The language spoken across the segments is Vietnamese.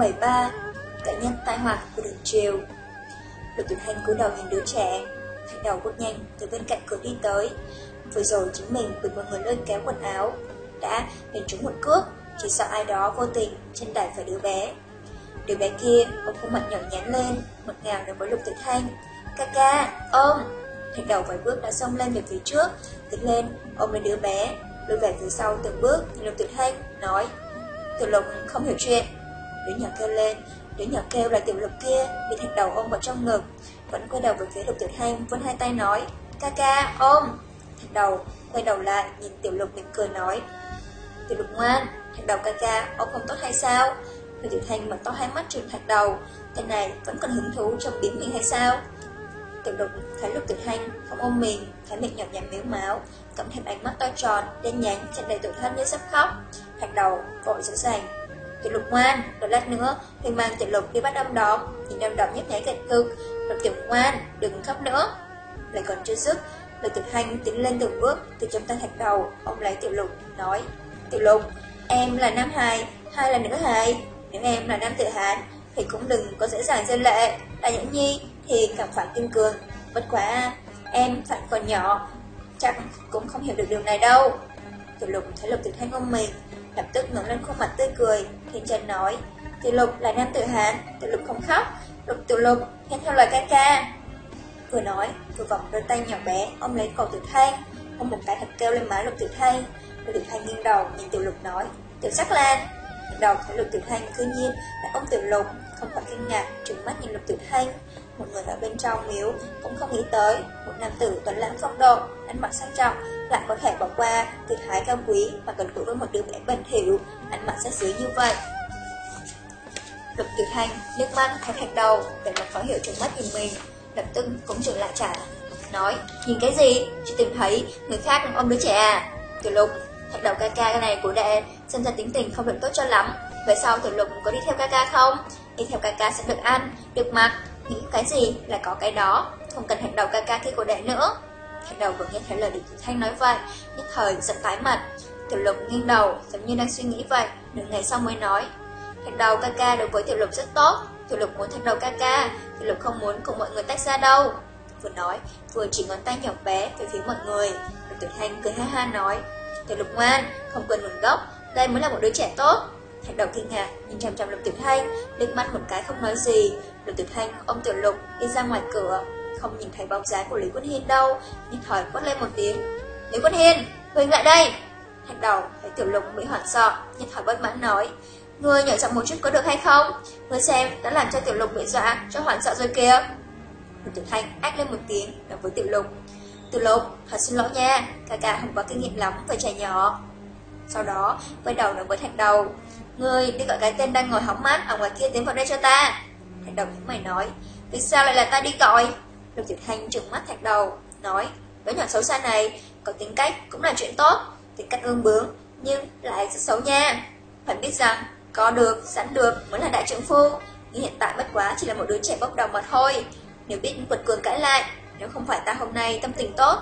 73 Cận nhân tai họa của đường triều. Lục tuyệt hành cúi đầu nhìn đứa trẻ Thành đầu bước nhanh từ bên cạnh cửa đi tới. Vừa rồi chính mình bị một người lôi kéo quần áo Đã đánh trúng một cước Chỉ sợ ai đó vô tình chân đẩy phải đứa bé. Đứa bé kia ôm khuôn mặt nhỏ nhắn lên Một ngào nói với lục tuyệt thanh Ca ca, ôm Thành đầu vài bước đã xông lên về phía trước Tiến lên, ôm lấy đứa bé lùi về phía sau từng bước nhìn Lục Tuyệt Thanh nói Tiểu Lục không hiểu chuyện. Đứa nhỏ kêu lên. Đứa nhỏ kêu là Tiểu Lục kia bị thạch đầu ôm vào trong ngực. Vẫn quay đầu về phía Lục Tuyệt Thanh vươn hai tay nói Ca ca ôm. Thạch đầu quay đầu lại nhìn Tiểu Lục mỉm cười nói Tiểu Lục ngoan Thạch đầu ca ca ôm không tốt hay sao? Lục Tuyệt Thanh mở to hai mắt trừng thạch đầu cái này vẫn còn hứng thú trong biến mình hay sao? Tiểu lục thấy lục tuyệt thanh không ôm mình Thấy miệng nhỏ nhằm miếu máu Cộng thêm ánh mắt to tròn, đen nhánh trên đầy tủi thân như sắp khóc. Thạch đầu vội dỗ dành Tiểu lục ngoan, đợi lát nữa thì mang tiểu lục đi bắt âm đó Nhìn âm đó nhấp nháy cạnh cực Lục tiểu ngoan, đừng khóc nữa Lại còn chưa dứt Lục tiểu hành tiến lên từng bước Từ trong tay thạch đầu Ông lấy tiểu lục nói Tiểu lục, em là nam hài Hai là nữ hài Nếu em là nam tự hán Thì cũng đừng có dễ dàng dân lệ Là những nhi thì càng phải kiên cường. Bất quá, em phải còn nhỏ, chắc cũng không hiểu được điều này đâu. Tiểu lục thấy lục tiểu thanh ôm mình, lập tức ngẩng lên khuôn mặt tươi cười, thiên chân nói, tiểu lục là nam tự hán, tiểu lục không khóc, lục tiểu lục nghe theo lời ca ca. Vừa nói, vừa vòng đôi tay nhỏ bé ôm lấy cầu tiểu thanh, ôm một cái thật kêu lên má lục tiểu thanh. Lục tiểu thanh nghiêng đầu nhìn tiểu lục nói, tiểu sắc lan. Đầu thấy lục tiểu thanh cứ nhiên là ôm tiểu lục, không khỏi kinh ngạc, trừng mắt nhìn lục tiểu thanh. Một người ở bên trong miếu cũng không nghĩ tới. Một nam tử tuấn lãng phong độ Ăn mặc sang trọng Lại có thể bỏ qua tư thái cao quý Và gần gũi với một đứa bé bẩn thỉu Ăn mặc rất dưới như vậy. Lục tiểu thanh nước mắt thấy thạch đầu Để mặt khó hiểu trong mắt nhìn mình Lập tức cũng trở lại trả Nói nhìn cái gì? Chỉ tìm thấy người khác đang ôm đứa trẻ à? Tiểu lục thạch đầu ca ca cái này của đệ Xem ra tính tình không được tốt cho lắm. Về sau tiểu lục có đi theo ca ca không? Đi theo ca ca sẽ được ăn, được mặc Nghĩ cái gì là có cái đó. Không cần hạch đầu ca ca kia của đệ nữa. Hạch đầu vừa nghe thấy lời được Thanh nói vậy, Nhất thời giận tái mặt. Tiểu lục nghiêng đầu, giống như đang suy nghĩ vậy, Nửa ngày sau mới nói Hạch đầu ca ca đối với tiểu lục rất tốt. Tiểu lục muốn thạch đầu ca ca, Tiểu lục không muốn cùng mọi người tách ra đâu. Vừa nói, vừa chỉ ngón tay nhỏ bé về phía mọi người. Lục tiểu thanh cười ha ha nói, Tiểu lục ngoan, không quên nguồn gốc, Đây mới là một đứa trẻ tốt. Thành đầu kinh ngạc nhìn chằm chằm lục tiểu thanh liếc mắt một cái không nói gì Lục Tiểu Thanh ôm Tiểu Lục đi ra ngoài cửa, không nhìn thấy bóng dáng của Lý Quân Hiên đâu, nhưng thòi quát lên một tiếng. Lý Quân Hiên, Huỳnh lại đây! Thạch đầu thấy Tiểu Lục bị hoảng sợ, nhìn thòi bất mãn nói. Ngươi nhỏ giọng một chút có được hay không? Ngươi xem, đã làm cho Tiểu Lục bị dọa, cho hoảng sợ rồi kìa. Lục Tiểu Thanh ách lên một tiếng, nói với Tiểu Lục. Tiểu Lục, thật xin lỗi nha, ca ca không có kinh nghiệm lắm về trẻ nhỏ. Sau đó, quay đầu nói với Thạch đầu. Ngươi đi gọi cái tên đang ngồi hóng mát ở ngoài kia tiến vào đây cho ta. Thạch đầu những mày nói Vì sao lại là ta đi gọi Lục Tiểu Thanh trừng mắt thạch đầu Nói Đứa nhỏ xấu xa này Có tính cách cũng là chuyện tốt Tính cách ương bướng Nhưng lại rất xấu nha Phải biết rằng Có được, sẵn được mới là đại trưởng phu Nhưng hiện tại bất quá chỉ là một đứa trẻ bốc đồng mà thôi Nếu biết quật cường cãi lại Nếu không phải ta hôm nay tâm tình tốt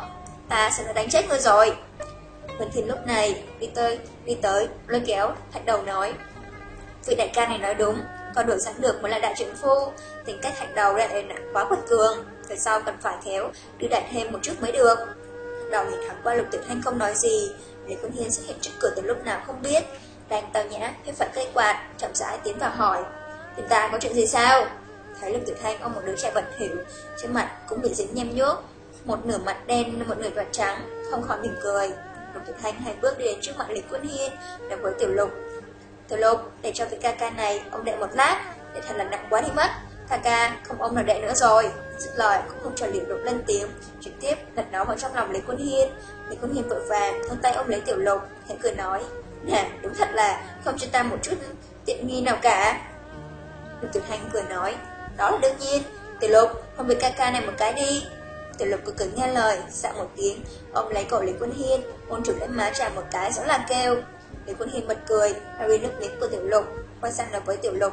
Ta sẽ là đánh chết ngươi rồi Vân Thiên lúc này đi tới, đi tới, lôi kéo, thạch đầu nói. Vị đại ca này nói đúng, con đổi sẵn được mới là đại trưởng phu, tính cách thạch đầu lại quá quật cường, về sau cần phải khéo, đưa đại thêm một chút mới được. Đầu nhìn thẳng qua lục tiểu thanh không nói gì, Lý Quân Hiên xuất hiện trước cửa từ lúc nào không biết, đang tàu nhã, hết phải cây quạt, chậm rãi tiến vào hỏi. Hiện tại có chuyện gì sao? Thấy lục tiểu thanh ôm một đứa trẻ bẩn thỉu, trên mặt cũng bị dính nhem nhuốc, một nửa mặt đen, một nửa mặt trắng, không khỏi mỉm cười. Lục tiểu Thanh hai bước đi đến trước mặt Lý Quân Hiên, đồng với Tiểu Lục. Tiểu Lục, để cho cái ca ca này, ông đệ một lát, để thật là nặng quá đi mất. Ca ca, không ông nào đệ nữa rồi. Dứt lời, cũng không trở liệu Lục lên tiếng, trực tiếp đặt nó vào trong lòng Lý Quân Hiên. Lý Quân Hiên vội vàng, thân tay ông lấy Tiểu Lục, hãy cười nói. Nè, đúng thật là không cho ta một chút tiện nghi nào cả. Lục Tử Thanh cười nói, đó là đương nhiên. Tiểu Lục, không bị ca ca này một cái đi. Tiểu lục cứ cứng nghe lời, xạo một tiếng, ông lấy cổ Lý Quân Hiên, ôn chủ lên má trà một cái rõ là kêu. Lý Quân Hiên bật cười, Harry nước miếng của Tiểu lục, quay sang nói với Tiểu lục.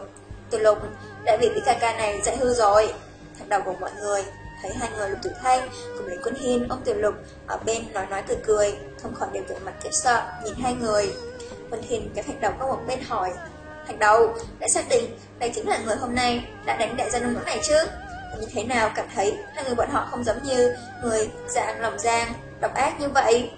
Tiểu lục, đại vị cái ca ca này dạy hư rồi. Thằng đầu của mọi người, thấy hai người lục tử thanh cùng Lý Quân Hiên, ông Tiểu lục ở bên nói nói cười cười, không khỏi đều vẻ mặt kiếp sợ, nhìn hai người. Quân Hiên cái thạch đầu có một bên hỏi, Thạch đầu, đã xác định đây chính là người hôm nay đã đánh đại gia nông nỗi này chứ? như thế nào cảm thấy hai người bọn họ không giống như người dạng lòng giang, độc ác như vậy.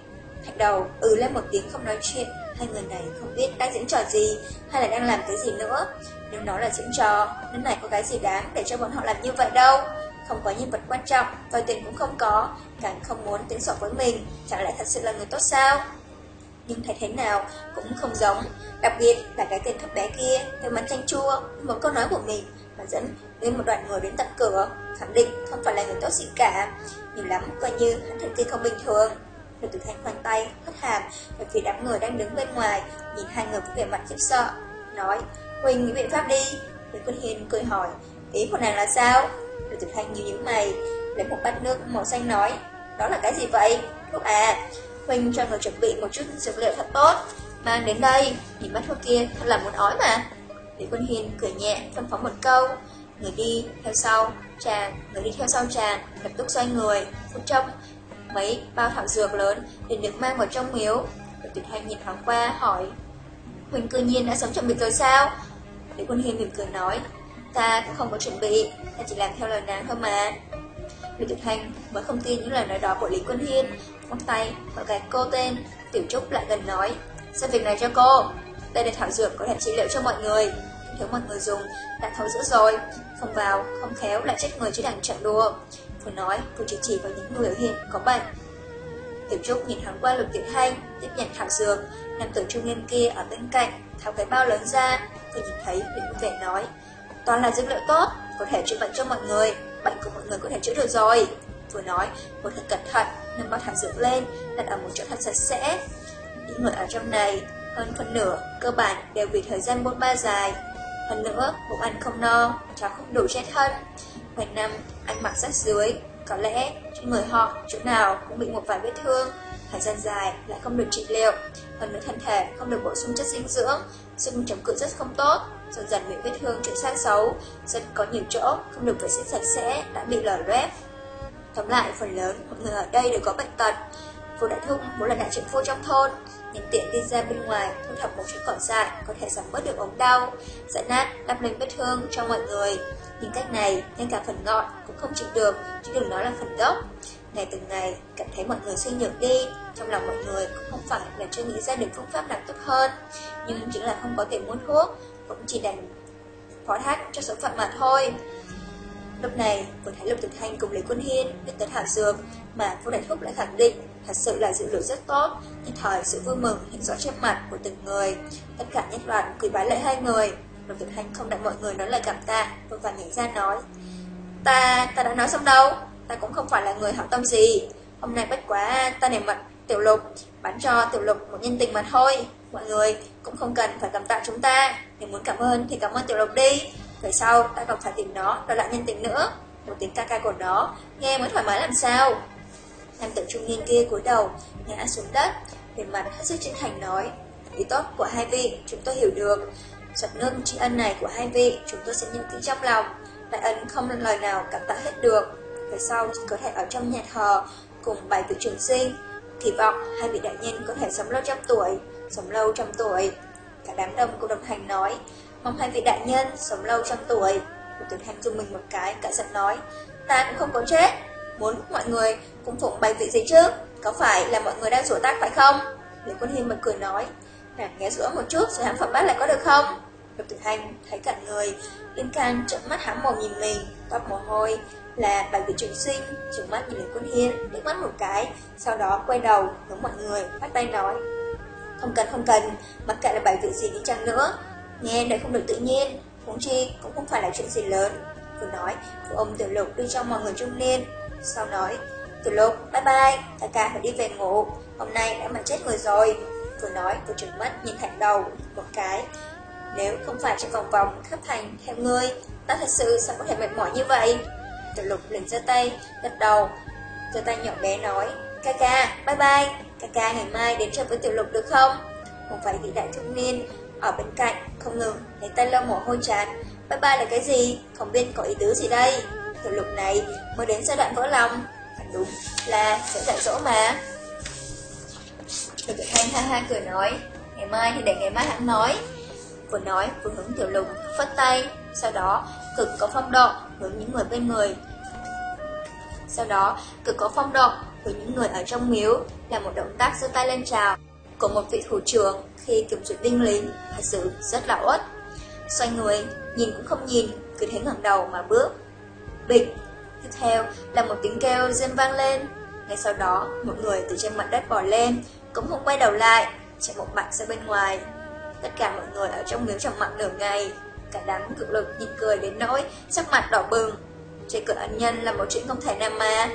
Thạch đầu ừ lên một tiếng không nói chuyện, hai người này không biết đang diễn trò gì hay là đang làm cái gì nữa. Nếu nó là diễn trò, nơi này có cái gì đáng để cho bọn họ làm như vậy đâu. Không có nhân vật quan trọng, vài tiền cũng không có, càng không muốn tính sổ với mình, chẳng lẽ thật sự là người tốt sao? Nhưng thấy thế nào cũng không giống, đặc biệt là cái tên thấp bé kia, cái mặt chanh chua, một câu nói của mình mà dẫn đến một đoạn người đến tận cửa, khẳng định không phải là người tốt gì cả. Nhiều lắm, coi như hắn thần kinh không bình thường. Lục Tử Thanh khoanh tay, hất hàm, về phía đám người đang đứng bên ngoài, nhìn hai người với vẻ mặt khiếp sợ, nói, Huỳnh nghĩ biện pháp đi. Nguyễn Quân Hiền cười hỏi, ý của nàng là sao? Lục Tử Thanh như những mày, lấy một bát nước màu xanh nói, đó là cái gì vậy? Thuốc à, Huỳnh cho người chuẩn bị một chút dược liệu thật tốt, mang đến đây, nhìn mắt thuốc kia thật là muốn ói mà. Lý Quân Hiền cười nhẹ, phân phóng một câu, người đi theo sau, chàng, người đi theo sau chàng, lập tức xoay người, phút trong mấy bao thảo dược lớn để được mang vào trong miếu. Và Tuyệt Hành nhìn thoáng qua, hỏi, Huỳnh cư nhiên đã sống chuẩn bị rồi sao? Lý Quân Hiên mỉm cười nói, ta cũng không có chuẩn bị, ta chỉ làm theo lời nàng thôi mà. Lý Tuyệt Hành mới không tin những lời nói đó của Lý Quân Hiên, móc tay, và gạt cô tên, Tiểu Trúc lại gần nói, sao việc này cho cô? Đây là thảo dược có thể trị liệu cho mọi người Thiếu mọi người dùng đã thấu giữ rồi Không vào, không khéo lại chết người chứ đằng chẳng đùa Vừa nói vừa chỉ chỉ vào những người ở hiện có bệnh Tiểu Trúc nhìn hắn qua lục tiểu thanh Tiếp nhận thảo dược nằm tử trung niên kia ở bên cạnh Tháo cái bao lớn ra Vừa nhìn thấy liền vui vẻ nói Toàn là dược liệu tốt Có thể chữa bệnh cho mọi người Bệnh của mọi người có thể chữa được rồi Vừa nói vừa thật cẩn thận Nâng bao thảo dược lên Đặt ở một chỗ thật sạch sẽ Những người ở trong này hơn phần nửa, cơ bản đều vì thời gian bôn ba dài. Hơn nữa, bụng ăn không no, cháu không đủ chết thân. Vài năm, ăn mặc rách dưới, có lẽ trên người họ chỗ nào cũng bị một vài vết thương. Thời gian dài lại không được trị liệu, hơn nữa thân thể không được bổ sung chất dinh dưỡng, sức chống cự rất không tốt, dần dần bị vết thương chuyển sang xấu, rất có nhiều chỗ không được vệ sinh sạch sẽ đã bị lở loét. Tóm lại, phần lớn mọi người ở đây đều có bệnh tật. Phú Đại thung muốn là đại trưởng phu trong thôn, nhân tiện đi ra bên ngoài thu thập một chút cỏ dại có thể giảm bớt được ống đau, giải nát, đắp lên vết thương cho mọi người. Nhưng cách này, ngay cả phần ngọn cũng không chịu được, chứ đừng nói là phần gốc. Ngày từng ngày, cảm thấy mọi người suy nhược đi, trong lòng mọi người cũng không phải là chưa nghĩ ra được phương pháp nào tốt hơn, nhưng chỉ là không có tiền mua thuốc, cũng chỉ đành phó thác cho số phận mà thôi. Lúc này, vừa thấy Lục Thực Thanh cùng Lý Quân Hiên biết tới thảo dược, mà Vô Đại Thúc lại khẳng định thật sự là dự liệu rất tốt, nhất thời sự vui mừng hiện rõ trên mặt của từng người. Tất cả nhất đoàn quỳ bái lại hai người. Mà Thực Thanh không đợi mọi người nói lời cảm tạ, vội vàng nhảy ra nói. Ta, ta đã nói xong đâu, ta cũng không phải là người hảo tâm gì. Hôm nay bất quá ta nể mặt Tiểu Lục, bán cho Tiểu Lục một nhân tình mà thôi. Mọi người cũng không cần phải cảm tạ chúng ta, nếu muốn cảm ơn thì cảm ơn Tiểu Lục đi. Về sau ta còn phải tìm nó đòi lại nhân tình nữa Một tiếng ca ca của nó Nghe mới thoải mái làm sao Nam tử trung niên kia cúi đầu Ngã xuống đất Về mặt hết sức chân thành nói Ý tốt của hai vị chúng tôi hiểu được Giọt nước tri ân này của hai vị Chúng tôi sẽ nhận kỹ trong lòng Đại ân không lời nào cảm tạ hết được Về sau chỉ có thể ở trong nhà thờ Cùng bài vị trường sinh kỳ vọng hai vị đại nhân có thể sống lâu trăm tuổi, sống lâu trăm tuổi. Cả đám đông cũng đồng hành nói, mong hai vị đại nhân sống lâu trăm tuổi. Một tuyển hành dùng mình một cái, cả giận nói, ta cũng không có chết, muốn mọi người cũng phụng bài vị gì chứ, có phải là mọi người đang rủa tác phải không? Lý Quân Hiên mật cười nói, nàng nghe rửa một chút rồi hắn phẩm bát lại có được không? Lục tuyệt hành thấy cả người, Linh Can trợn mắt hám mồm nhìn mình, toát mồ hôi, là bài vị trường sinh, trừng mắt nhìn Lý Quân Hiên, nước mắt một cái, sau đó quay đầu hướng mọi người, bắt tay nói. Không cần không cần, mặc kệ là bài vị gì đi chăng nữa, nghe đây không được tự nhiên, huống chi cũng không phải là chuyện gì lớn. Vừa nói, vừa ông Tiểu Lục đi trong mọi người trung niên, sau nói, Tiểu Lục, bye bye, ta ca phải đi về ngủ, hôm nay đã mà chết người rồi. Vừa nói, vừa trừng mắt nhìn thẳng đầu một cái, nếu không phải trong vòng vòng khắp thành theo ngươi, ta thật sự sao có thể mệt mỏi như vậy? Tiểu lục liền giơ tay, gật đầu, giơ tay nhỏ bé nói, ca ca, bye bye, ca ca ngày mai đến chơi với tiểu lục được không? Không phải vị đại trung niên ở bên cạnh, không ngừng, lấy tay lau mồ hôi chán, bye bye là cái gì? Không biết có ý tứ gì đây? Tiểu lục này mới đến giai đoạn vỡ lòng, đúng là sẽ dạy dỗ mà. Tiểu lục thanh ha ha cười nói, ngày mai thì để ngày mai hắn nói. Vừa nói vừa hướng tiểu lục phất tay, sau đó cực có phong độ hướng những người bên người. Sau đó, cực có phong độ hướng những người ở trong miếu là một động tác giơ tay lên chào của một vị thủ trưởng khi kiểm duyệt binh lính, thật sự rất là uất. Xoay người, nhìn cũng không nhìn, cứ thế ngẩng đầu mà bước. Bịch, tiếp theo là một tiếng kêu dân vang lên. Ngay sau đó, một người từ trên mặt đất bò lên, cũng không quay đầu lại, chạy một mạch ra bên ngoài. Tất cả mọi người ở trong miếu trầm mặc nửa ngày, Cả đám cực lực nhịn cười đến nỗi sắc mặt đỏ bừng. Chơi cửa ân nhân là một chuyện không thể nào mà.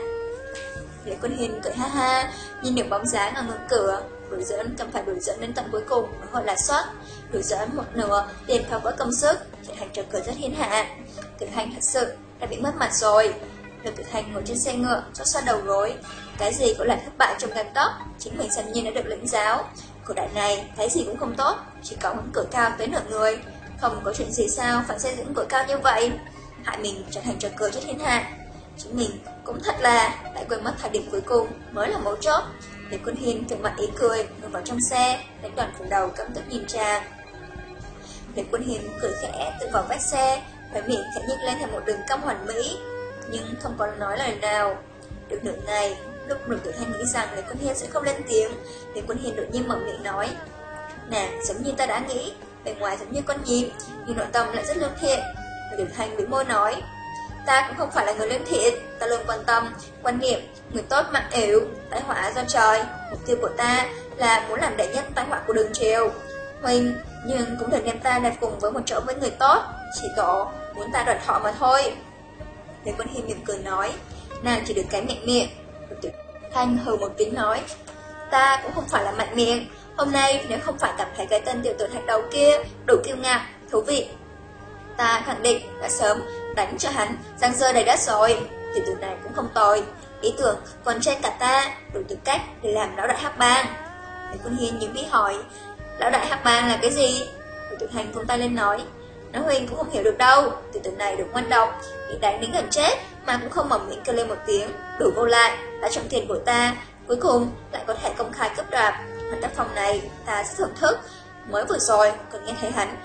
Lê Quân Hiền cười ha ha Nhìn được bóng dáng ở ngưỡng cửa. Đuổi dẫn cần phải đuổi dẫn đến tận cuối cùng Mới gọi là soát. Đuổi dẫn một nửa liền theo với công sức. Thiện hành trò cười rất hiến hạ. Tử hành thật sự đã bị mất mặt rồi. Được tử hành ngồi trên xe ngựa cho xoa đầu gối. Cái gì cũng là thất bại trong gan tóc Chính mình xanh nhiên đã được lĩnh giáo. Cổ đại này thấy gì cũng không tốt, Chỉ có những cửa cao tới nửa người. Không có chuyện gì sao phải xây dựng cửa cao như vậy? Hại mình trở thành trò cười cho thiên hạ. Chúng mình cũng thật là, Lại quên mất thời điểm cuối cùng, mới là mấu chốt. Để quân hiên thường mặt ý cười, Ngồi vào trong xe, Đánh đoàn phủ đầu cấm tức nhìn chàng Để quân hiên cười khẽ, tự vào vách xe phải miệng khẽ nhích lên thành một đường cong hoàn mỹ. Nhưng không có nói lời nào. Được nửa ngày Lúc lục Tiểu thanh nghĩ rằng Lý Quân Hiên sẽ không lên tiếng Lý Quân Hiên đột nhiên mở miệng nói Nè, giống như ta đã nghĩ Bề ngoài giống như con nhím Nhưng nội tâm lại rất lương thiện. Tiểu Thanh bị môi nói Ta cũng không phải là người lương thiện Ta luôn quan tâm, quan niệm Người tốt mạng yếu, tai họa do trời Mục tiêu của ta là muốn làm đệ nhất tai họa của đường triều. Huynh Nhưng cũng đừng đem ta đặt cùng với một chỗ với người tốt Chỉ tổ muốn ta đoạt họ mà thôi. Lý Quân Hiên mỉm cười nói Nàng chỉ được cái miệng miệng Thanh hừ một tiếng nói Ta cũng không phải là mạnh miệng. Hôm nay nếu không phải cảm thấy cái tên tiểu tử thạch đầu kia đủ kiêu ngạo, thú vị. Ta khẳng định đã sớm đánh cho hắn răng rơi đầy đất rồi. Tiểu tử này cũng không tồi. Ý tưởng còn trên cả ta đủ tư cách để làm lão đại hắc bang. Lý Quân Hiên những bí hỏi Lão đại hắc bang là cái gì? Tiểu tử thành vung tay lên nói Nó Huynh cũng không hiểu được đâu. Tiểu tử này được ngoan độc Bị đánh đến gần chết Mà cũng không mỏng miệng kêu lên một tiếng Đủ vô lại. Đã trong tiền của ta. Cuối cùng lại có thể công khai cấp đoạt. Hắn tác phòng này ta rất thưởng thức. Mới vừa rồi còn nghe thấy hắn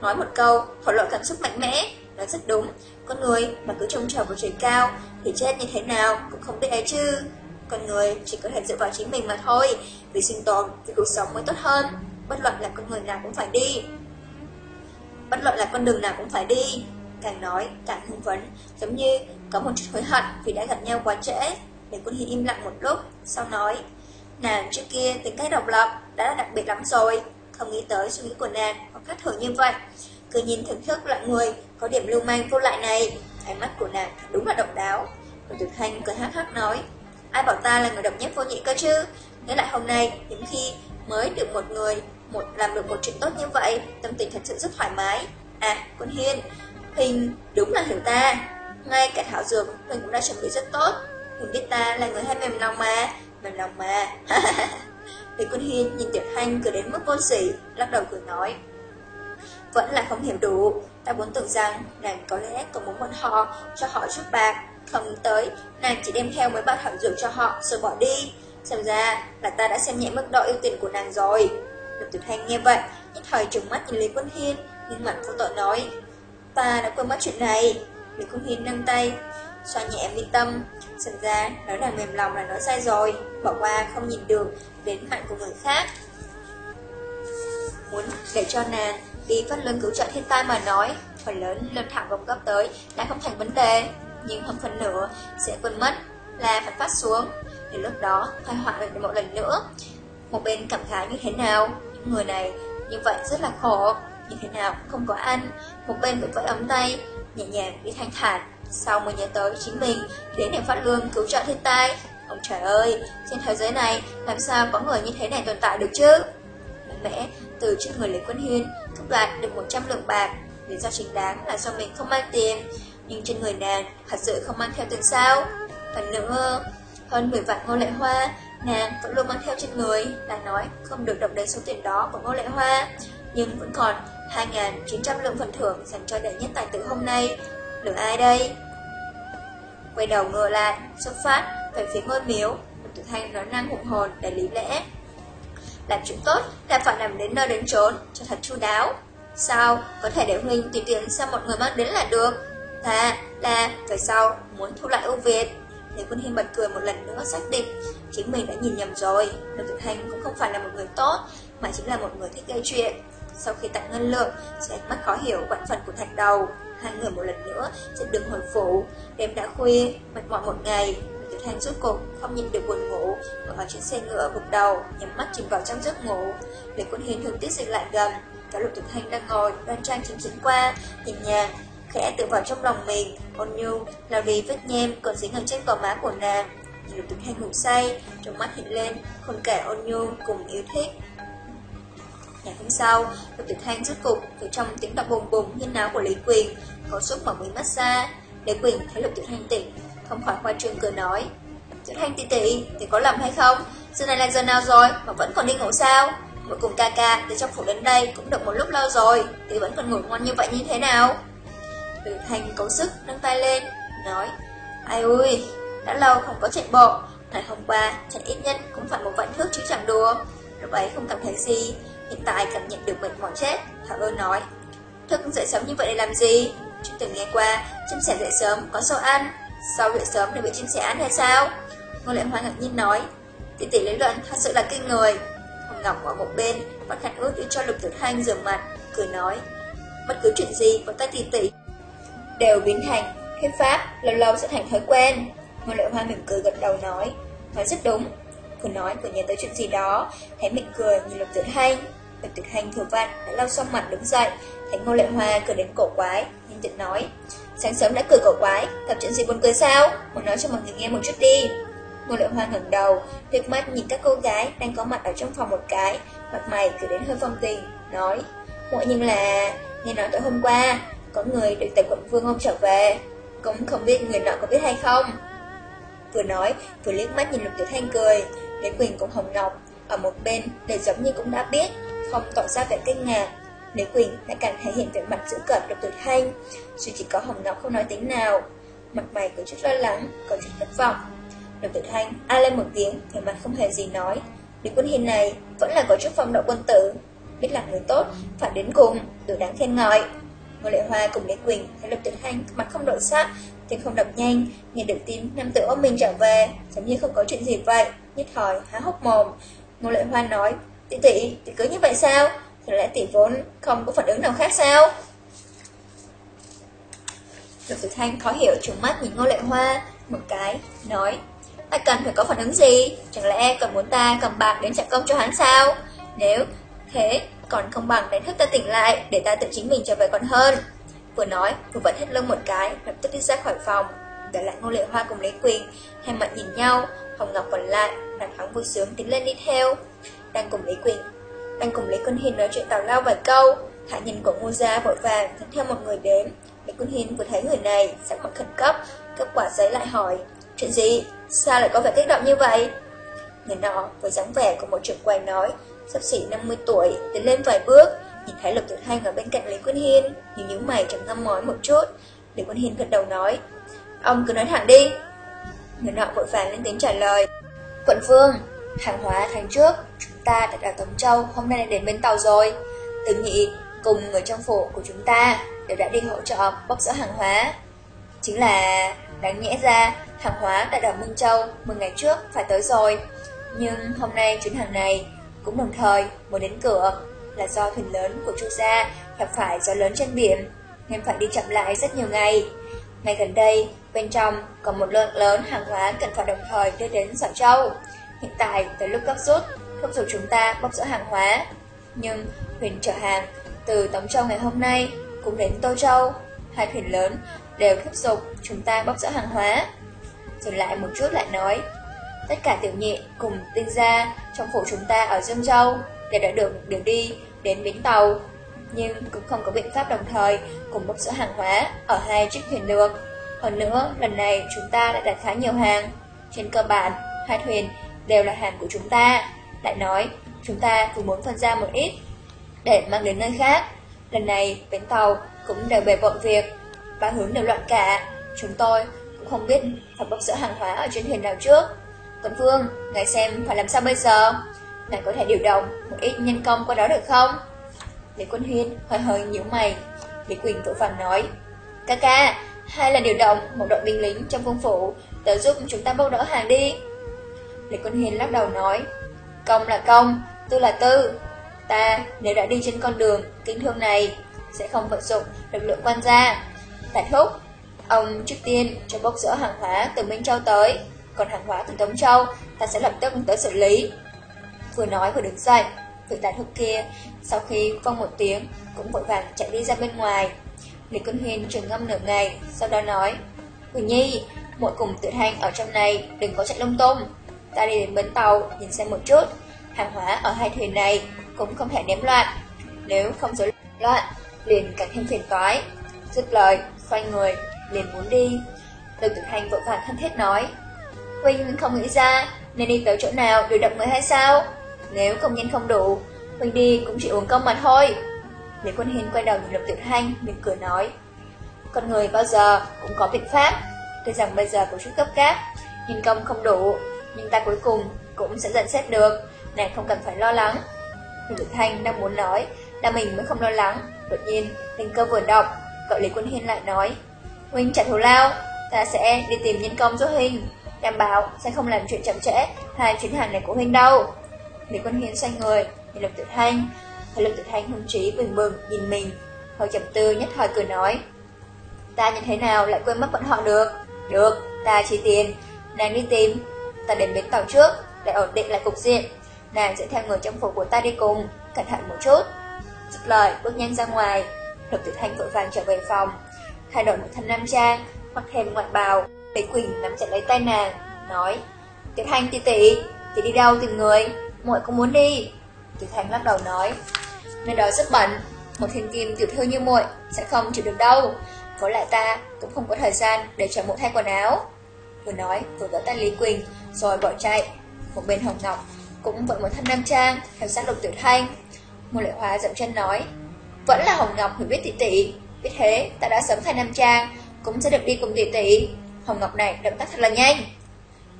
Nói một câu thổ lộ cảm xúc mạnh mẽ. Nói rất đúng. Con người mà cứ trông chờ vào trời cao Thì chết như thế nào cũng không biết ai chứ. Con người chỉ có thể dựa vào chính mình mà thôi. Vì sinh tồn, vì cuộc sống mới tốt hơn. Bất luận là con người nào cũng phải đi. Bất luận là con đường nào cũng phải đi. Càng nói càng hưng phấn. Giống như có một chút hối hận Vì đã gặp nhau quá trễ. Để quân hiên im lặng một lúc Sau nói Nàng trước kia tính cách độc lập đã là đặc biệt lắm rồi, không nghĩ tới suy nghĩ của nàng có khác thường như vậy. Cứ nhìn thưởng thức loại người có điểm lưu manh vô lại này, ánh mắt của nàng đúng là độc đáo. Rồi Tuyệt Thanh cười hắc hắc nói, ai bảo ta là người độc nhất vô nhị cơ chứ? Nghĩa lại hôm nay, những khi mới được một người một làm được một chuyện tốt như vậy, tâm tình thật sự rất thoải mái. À, quân Hiên, Hình đúng là hiểu ta. Ngay cả thảo dược mình cũng đã chuẩn bị rất tốt. Mình biết ta là người hay mềm lòng mà, mềm lòng mà. Lý Quân Hiên nhìn Tiểu Thanh cười đến mức vô sỉ, lắc đầu cười nói. Vẫn là không hiểu đủ, ta muốn tưởng rằng nàng có lẽ còn muốn bọn họ cho họ chút bạc. Không tới, nàng chỉ đem theo mấy bao thảo dược cho họ rồi bỏ đi. xem ra là ta đã xem nhẹ mức độ yêu tiền của nàng rồi. Lục Tuyệt Thanh nghe vậy, nhất thời trừng mắt nhìn Lý Quân Hiên, nhưng mặt vô tội nói, ta đã quên mất chuyện này. Lý Quân Hiên nâng tay, xoa nhẹ mi tâm, xem ra nói là mềm lòng là nói sai rồi, bỏ qua không nhìn được đến mạnh của người khác. Muốn để cho nàng đi phát lương cứu trợ thiên tai mà nói, phần lớn lương thảo vòng góp tới đã không thành vấn đề, nhưng hơn phần nửa sẽ quên mất là phải phát xuống. Đến lúc đó, thay họa lại một lần nữa. Một bên cảm khái như thế nào, những người này như vậy rất là khổ, như thế nào không có ăn. Một bên vẫn vẫy ấm tay, nhẹ nhàng đi thanh thản, sau mới nhớ tới chính mình đến để phát lương cứu trợ thiên tai. Ông trời ơi, trên thế giới này làm sao có người như thế này tồn tại được chứ? Mạnh mẽ, từ trên người Lý Quân Hiên, Thúc đoạt được 100 lượng bạc. Lý do chính đáng là do mình không mang tiền, nhưng trên người nàng thật sự không mang theo tiền sao. Phần nữa, hơn 10 vạn ngô lệ hoa, nàng vẫn luôn mang theo trên người, là nói không được động đến số tiền đó của ngô lệ hoa, nhưng vẫn còn 2.900 lượng phần thưởng dành cho đệ nhất tài tử hôm nay từ ai đây? Quay đầu ngựa lại, xuất phát về phía ngôi miếu, một tử thanh nói năng hùng hồn để lý lẽ. Làm chuyện tốt là phải làm đến nơi đến trốn cho thật chu đáo. Sao có thể để huynh tùy tiện sao một người mang đến là được? Ta là về sau muốn thu lại ưu việt. Lý Quân Hiên bật cười một lần nữa xác định chính mình đã nhìn nhầm rồi. Lâm Tử Thanh cũng không phải là một người tốt, mà chính là một người thích gây chuyện. Sau khi tặng ngân lượng, sẽ mắt khó hiểu quãng phần của thạch đầu. Hai người một lần nữa sẽ đường hồi phủ. Đêm đã khuya, mệt mỏi một ngày. Lâm Thanh suốt cục không nhìn được buồn ngủ, ở trên xe ngựa gục đầu, nhắm mắt chìm vào trong giấc ngủ. Lý Quân Hiên thường tiếc dịch lại gần, cả Lục Tử Thanh đang ngồi đoan trang chính chính qua, nhìn nhàng khẽ tự vào trong lòng mình, ôn nhu, lao đi vết nhem còn dính ở trên gò má của nàng. Nhìn lục tuyệt Thanh ngủ say, trong mắt hiện lên, khôn kẻ ôn nhu cùng yêu thích. Ngày hôm sau, lục tiểu thanh rốt cục từ trong tiếng động bùng bùng như áo của Lý Quỳnh, có xúc mở mũi mắt ra. Lý Quỳnh thấy lục tiểu thanh tỉnh, không khỏi khoa trương cười nói. Tiểu thanh tỷ tỷ, thì có lầm hay không? Giờ này là giờ nào rồi mà vẫn còn đi ngủ sao? Mỗi cùng ca ca từ trong phủ đến đây cũng được một lúc lâu rồi, thì vẫn còn ngủ ngon như vậy như thế nào? Tiểu thanh cố sức nâng tay lên, nói Ai ui, đã lâu không có chạy bộ Ngày hôm qua, chạy ít nhất cũng phải một vạn thước chứ chẳng đùa Lúc ấy không cảm thấy gì Hiện tại cảm nhận được mệt mỏi chết Thảo Lôi nói. Thức dậy sớm như vậy để làm gì? Chúng từng nghe qua Chim sẻ dậy sớm có sâu ăn. Sau dậy sớm để bị chim sẻ ăn hay sao? Ngô Lệ Hoa ngạc nhiên nói. Tỷ tỷ lý luận thật sự là kinh người. Hồng Ngọc ở một bên Bắt khăn ướt đi cho lục tử thanh rửa mặt Cười nói. Bất cứ chuyện gì có tay tỷ tỷ đều biến thành thuyết pháp, lâu lâu sẽ thành thói quen. Ngô Lệ Hoa mỉm cười gật đầu nói, nói rất đúng. Cô nói vừa nhớ tới chuyện gì đó, thấy mình cười nhìn Lục Tuyệt Hành. Bạch Tuyệt Hành thừa văn, đã lau xong mặt đứng dậy, thấy Ngô Lệ Hoa cười đến cổ quái, nhưng tuyệt nói, sáng sớm đã cười cổ quái, gặp chuyện gì buồn cười sao? Muốn nói cho mọi người nghe một chút đi. Ngô Lệ Hoa ngẩng đầu, Tuyệt mắt nhìn các cô gái đang có mặt ở trong phòng một cái, mặt mày cười đến hơi phong tình, nói, mỗi nhưng là nghe nói tối hôm qua có người được tại quận Vương ông trở về Cũng không biết người nọ có biết hay không Vừa nói vừa liếc mắt nhìn Lục tuyệt Thanh cười Lê Quỳnh cũng hồng ngọc Ở một bên để giống như cũng đã biết không tỏ ra vẻ kinh ngạc. Lê Quỳnh lại càng thể hiện vẻ mặt giữ cợt được tuyệt Thanh Dù chỉ có hồng ngọc không nói tính nào Mặt mày có chút lo lắng Có chút thất vọng. Được tuyệt Thanh a lên một tiếng Vẻ mặt không hề gì nói. Đứa Quân Hiền này vẫn là có chút phong độ quân tử Biết làm người tốt phải đến cùng Đủ đáng khen ngợi. Ngô Lệ Hoa cùng Lê Quỳnh thấy Lục Tuyệt Thanh mặt không đổi sắc, tiếng không đập nhanh, nghe được tin nam tử ôm mình trở về, giống như không có chuyện gì vậy, nhất thời há hốc mồm. Ngô Lệ Hoa nói, tỷ tỷ, tỷ cứ như vậy sao? Thì lẽ tỷ vốn không có phản ứng nào khác sao? Lục Tử Thanh khó hiểu trừng mắt nhìn Ngô Lệ Hoa một cái, nói, ta cần phải có phản ứng gì? Chẳng lẽ còn muốn ta cầm bạc đến trả công cho hắn sao? Nếu thế còn không bằng đánh thức ta tỉnh lại để ta tự chính mình trở về còn hơn. Vừa nói, vừa vẫn hết lưng một cái, lập tức đi ra khỏi phòng. Để lại Ngô Lệ Hoa cùng Lý Quỳnh, hai mặt nhìn nhau, Hồng Ngọc còn lại, làm thắng vui sướng tiến lên đi theo. Đang cùng Lý Quỳnh, đang cùng Lý Quân Hiên nói chuyện tào lao vài câu, hạ nhìn của Ngô Gia vội vàng dẫn theo một người đến. Lý Quân Hiên vừa thấy người này, sắc mặt khẩn cấp, cấp quả giấy lại hỏi, chuyện gì, sao lại có vẻ kích động như vậy? Người nọ với dáng vẻ của một trưởng quầy nói, sắp xỉ 50 tuổi, tiến lên vài bước, nhìn thấy Lục Tuyệt Hành ở bên cạnh Lý Quân Hiên, Nhìn những mày chẳng ngâm mói một chút. Lý Quân Hiên gật đầu nói, ông cứ nói thẳng đi. Người nọ vội vàng lên tiếng trả lời, Quận vương, Hàng hóa tháng trước, chúng ta đã ở Tống Châu, hôm nay đến bến tàu rồi. Từ nhị cùng người trong phủ của chúng ta đều đã đi hỗ trợ bốc dỡ hàng hóa. Chính là đáng nhẽ ra hàng hóa tại đảo Minh Châu 10 ngày trước phải tới rồi. Nhưng hôm nay chuyến hàng này cũng đồng thời mới đến cửa là do thuyền lớn của Chu gia gặp phải gió lớn trên biển nên phải đi chậm lại rất nhiều ngày. Ngày gần đây, bên trong còn một lượng lớn hàng hóa cần phải đồng thời đưa đến Sở Châu. Hiện tại, tới lúc gấp rút, không dù chúng ta bốc rỡ hàng hóa. Nhưng thuyền chở hàng từ Tống Châu ngày hôm nay cũng đến Tô Châu. Hai thuyền lớn đều thúc giục chúng ta bốc rỡ hàng hóa. Dừng lại một chút lại nói, tất cả tiểu nhị cùng tinh gia trong phủ chúng ta ở Dương Châu đều đã được điều đi đến bến tàu nhưng cũng không có biện pháp đồng thời cùng bốc rỡ hàng hóa ở hai chiếc thuyền được. Hơn nữa, lần này chúng ta đã đặt khá nhiều hàng. Trên cơ bản, hai thuyền đều là hàng của chúng ta. Lại nói, chúng ta cũng muốn phân ra một ít để mang đến nơi khác. Lần này, bến tàu cũng đều bề bộn việc, ba hướng đều loạn cả. Chúng tôi cũng không biết phải bốc dỡ hàng hóa ở trên thuyền nào trước. Tuấn Phương, ngài xem phải làm sao bây giờ? Ngài có thể điều động một ít nhân công qua đó được không? Lý Quân Huyên hơi hơi nhíu mày. Lý Quỳnh vội vàng nói, ca ca, hay là điều động một đội binh lính trong vương phủ tới giúp chúng ta bốc đỡ hàng đi. Lý Quân huyên lắc đầu nói, công là công, tư là tư. Ta nếu đã đi trên con đường kinh thương này, sẽ không vận dụng lực lượng quan gia. Tài thúc, ông trước tiên cho bốc rỡ hàng hóa từ Minh Châu tới, còn hàng hóa từ Tống Châu ta sẽ lập tức tới xử lý. Vừa nói vừa đứng dậy, vị tài thúc kia, sau khi phong một tiếng, cũng vội vàng chạy đi ra bên ngoài. Lý Quân huyền trừng ngâm nửa ngày, sau đó nói, Quỳnh Nhi, mỗi cùng tự hành ở trong này, đừng có chạy lung tung. Ta đi đến bến tàu, nhìn xem một chút, hàng hóa ở hai thuyền này cũng không thể ném loạn. Nếu không rối loạn, liền càng thêm phiền toái. Dứt lời, xoay người, liền muốn đi. lục tự hành vội vàng thân thiết nói, Huynh không nghĩ ra nên đi tới chỗ nào điều động người hay sao? Nếu công nhân không đủ, Huynh đi cũng chỉ uống công mà thôi. Lý Quân Hiên quay đầu nhìn Lục Tiểu Thanh, mỉm cười nói. Con người bao giờ cũng có biện pháp, tuy rằng bây giờ có chút cấp cáp, nhân công không đủ, nhưng ta cuối cùng cũng sẽ dẫn xét được, nàng không cần phải lo lắng. Lục Thanh đang muốn nói, là mình mới không lo lắng, đột nhiên, tình cơ vừa đọc cậu Lý Quân Hiên lại nói. Huynh trả thù lao, ta sẽ đi tìm nhân công giúp Huynh, đảm bảo sẽ không làm chuyện chậm trễ hai chuyến hàng này của Huynh đâu. Lý Quân Hiên xoay người, nhìn Lục Tử Thanh, Thấy Lục Tử Thanh hung trí bừng bừng nhìn mình, hơi chậm tư nhất thời cười nói. Ta như thế nào lại quên mất bọn họ được? Được, ta chỉ tiền, nàng đi tìm, ta đến bến tàu trước, để ổn định lại cục diện. Nàng sẽ theo người trong phủ của ta đi cùng, cẩn thận một chút. Dứt lời, bước nhanh ra ngoài, Lục Tử Thanh vội vàng trở về phòng, thay đổi một thân nam trang, mặc thêm ngoại bào. Lý Quỳnh nắm chặt lấy tay nàng, nói, Tiểu Thanh tỷ tỷ, tỷ đi đâu tìm người, muội cũng muốn đi. Tiểu Thanh lắc đầu nói, Nơi đó rất bận, một thiên kim tiểu thư như muội sẽ không chịu được đâu. Có lại ta cũng không có thời gian để chờ muội thay quần áo. Vừa nói, vừa đỡ tay Lý Quỳnh, rồi bỏ chạy. Một bên Hồng Ngọc cũng vẫn một thân nam trang, theo sát lục tiểu thanh. Một lệ hóa dậm chân nói, vẫn là Hồng Ngọc hiểu biết tỷ tỷ, biết thế ta đã sớm thay nam trang, cũng sẽ được đi cùng tỷ tỷ. Hồng Ngọc này động tác thật là nhanh.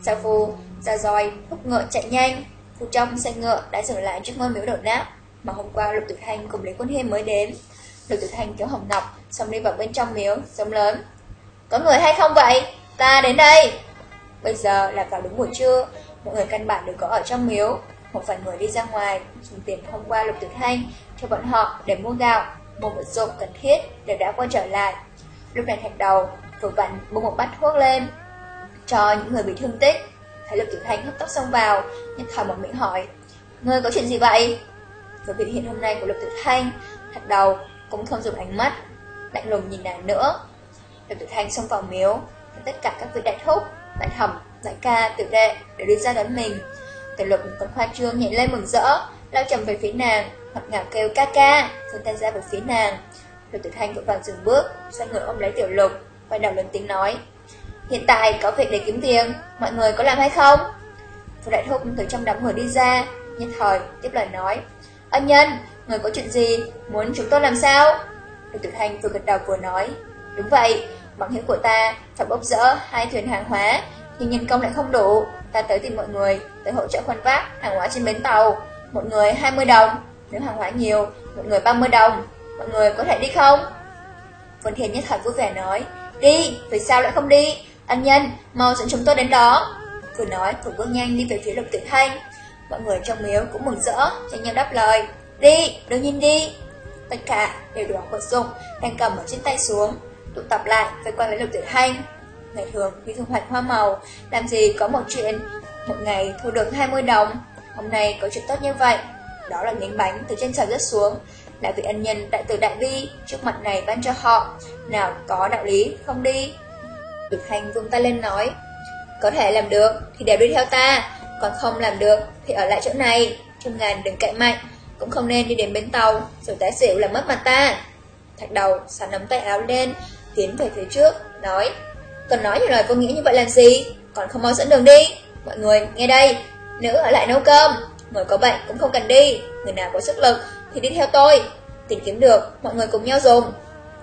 Giao phù, ra roi, húc ngựa chạy nhanh, phù trong xe ngựa đã dừng lại trước ngôi miếu đổ nát mà hôm qua Lục Tử Thanh cùng Lý Quân Hiên mới đến. Lục Tử Thanh kéo Hồng Ngọc, xong đi vào bên trong miếu, giống lớn. Có người hay không vậy? Ta đến đây! Bây giờ là vào đúng buổi trưa, mọi người căn bản đều có ở trong miếu. Một phần người đi ra ngoài, dùng tiền hôm qua Lục Tử Thanh cho bọn họ để mua gạo, mua vật dụng cần thiết đều đã quay trở lại. Lúc này thạch đầu, vừa vặn bưng một bát thuốc lên, cho những người bị thương tích. Thấy Lục Tử Thanh hấp tóc xông vào, nhận thầm một miệng hỏi, Ngươi có chuyện gì vậy? Với biểu hiện hôm nay của Lục Tử Thanh, thạch đầu cũng không dùng ánh mắt, lạnh lùng nhìn nàng nữa. Lục Tử Thanh xông vào miếu, tất cả các vị đại thúc, bạn Hầm, đại ca, tiểu đệ đều đi ra đón mình. Tiểu lục còn khoa trương nhảy lên mừng rỡ, lao chầm về phía nàng, hoặc ngạo kêu ca ca, Rồi tay ra về phía nàng. Lục Tử Thanh vội vàng dừng bước, xoay người ôm lấy tiểu lục, quay đầu lớn tiếng nói. Hiện tại có việc để kiếm tiền, mọi người có làm hay không? Phụ đại thúc từ trong đám người đi ra, nhân thời tiếp lời nói. Ân nhân, người có chuyện gì, muốn chúng tôi làm sao? Lục Tử Thanh vừa gật đầu vừa nói. Đúng vậy, bằng hữu của ta phải bốc rỡ hai thuyền hàng hóa, nhưng nhân công lại không đủ, ta tới tìm mọi người, tới hỗ trợ khoan vác hàng hóa trên bến tàu. Một người 20 đồng, nếu hàng hóa nhiều, một người 30 đồng. Mọi người có thể đi không? Vân Thiên nhất thời vui vẻ nói, đi, vì sao lại không đi? Ân nhân, mau dẫn chúng tôi đến đó. Vừa nói, vừa bước nhanh đi về phía lục tử thanh. Mọi người trong miếu cũng mừng rỡ, tranh nhau đáp lời, đi, đương nhiên đi. Tất cả đều đủ vật dụng đang cầm ở trên tay xuống, tụ tập lại với quan lấy lục tử thanh. Ngày thường khi thu hoạch hoa màu, làm gì có một chuyện, một ngày thu được 20 đồng. Hôm nay có chuyện tốt như vậy, đó là miếng bánh từ trên trời rớt xuống, Đại vị ân nhân đại từ đại vi trước mặt này ban cho họ, nào có đạo lý không đi. Lục Thanh vung tay lên nói, có thể làm được thì đều đi theo ta, còn không làm được thì ở lại chỗ này, trong ngàn đừng cậy mạnh, cũng không nên đi đến bến tàu, rồi tái xỉu là mất mặt ta. Thạch đầu sắn nắm tay áo lên, tiến về phía trước, nói, cần nói những lời vô nghĩa như vậy làm gì, còn không mau dẫn đường đi. Mọi người, nghe đây, nữ ở lại nấu cơm, người có bệnh cũng không cần đi, người nào có sức lực thì đi theo tôi, tìm kiếm được, mọi người cùng nhau dùng.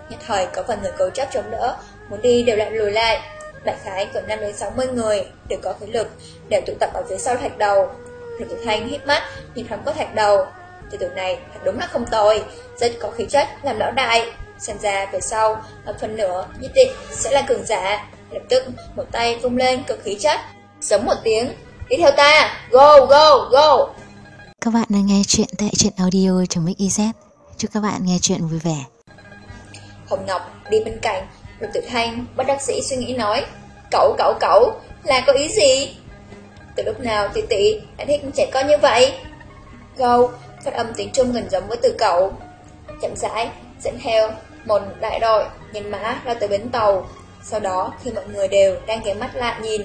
Nhất thời có phần người cố chấp chống đỡ, muốn đi đều lại lùi lại. Đại khái cỡ 5 đến 60 người đều có khí lực, đều tụ tập ở phía sau thạch đầu. Lục Tử Thanh hít mắt, nhìn thoáng có thạch đầu. Tiểu tử này thật đúng là không tồi, rất có khí chất làm lão đại. Xem ra về sau, ở phần nửa nhất định sẽ là cường giả. Lập tức một tay vung lên cực khí chất, giống một tiếng, đi theo ta, go go go. Các bạn đang nghe chuyện tại truyện audio trong Mix Chúc các bạn nghe chuyện vui vẻ. Hồng Ngọc đi bên cạnh, Lục Tử Thanh bất đắc sĩ suy nghĩ nói, cậu cậu cậu là có ý gì? Từ lúc nào tỷ tỷ đã thích trẻ con như vậy? Gâu, phát âm tiếng Trung gần giống với từ cậu. Chậm rãi, dẫn theo một đại đội nhân mã lao tới bến tàu. Sau đó, khi mọi người đều đang ghé mắt lại nhìn,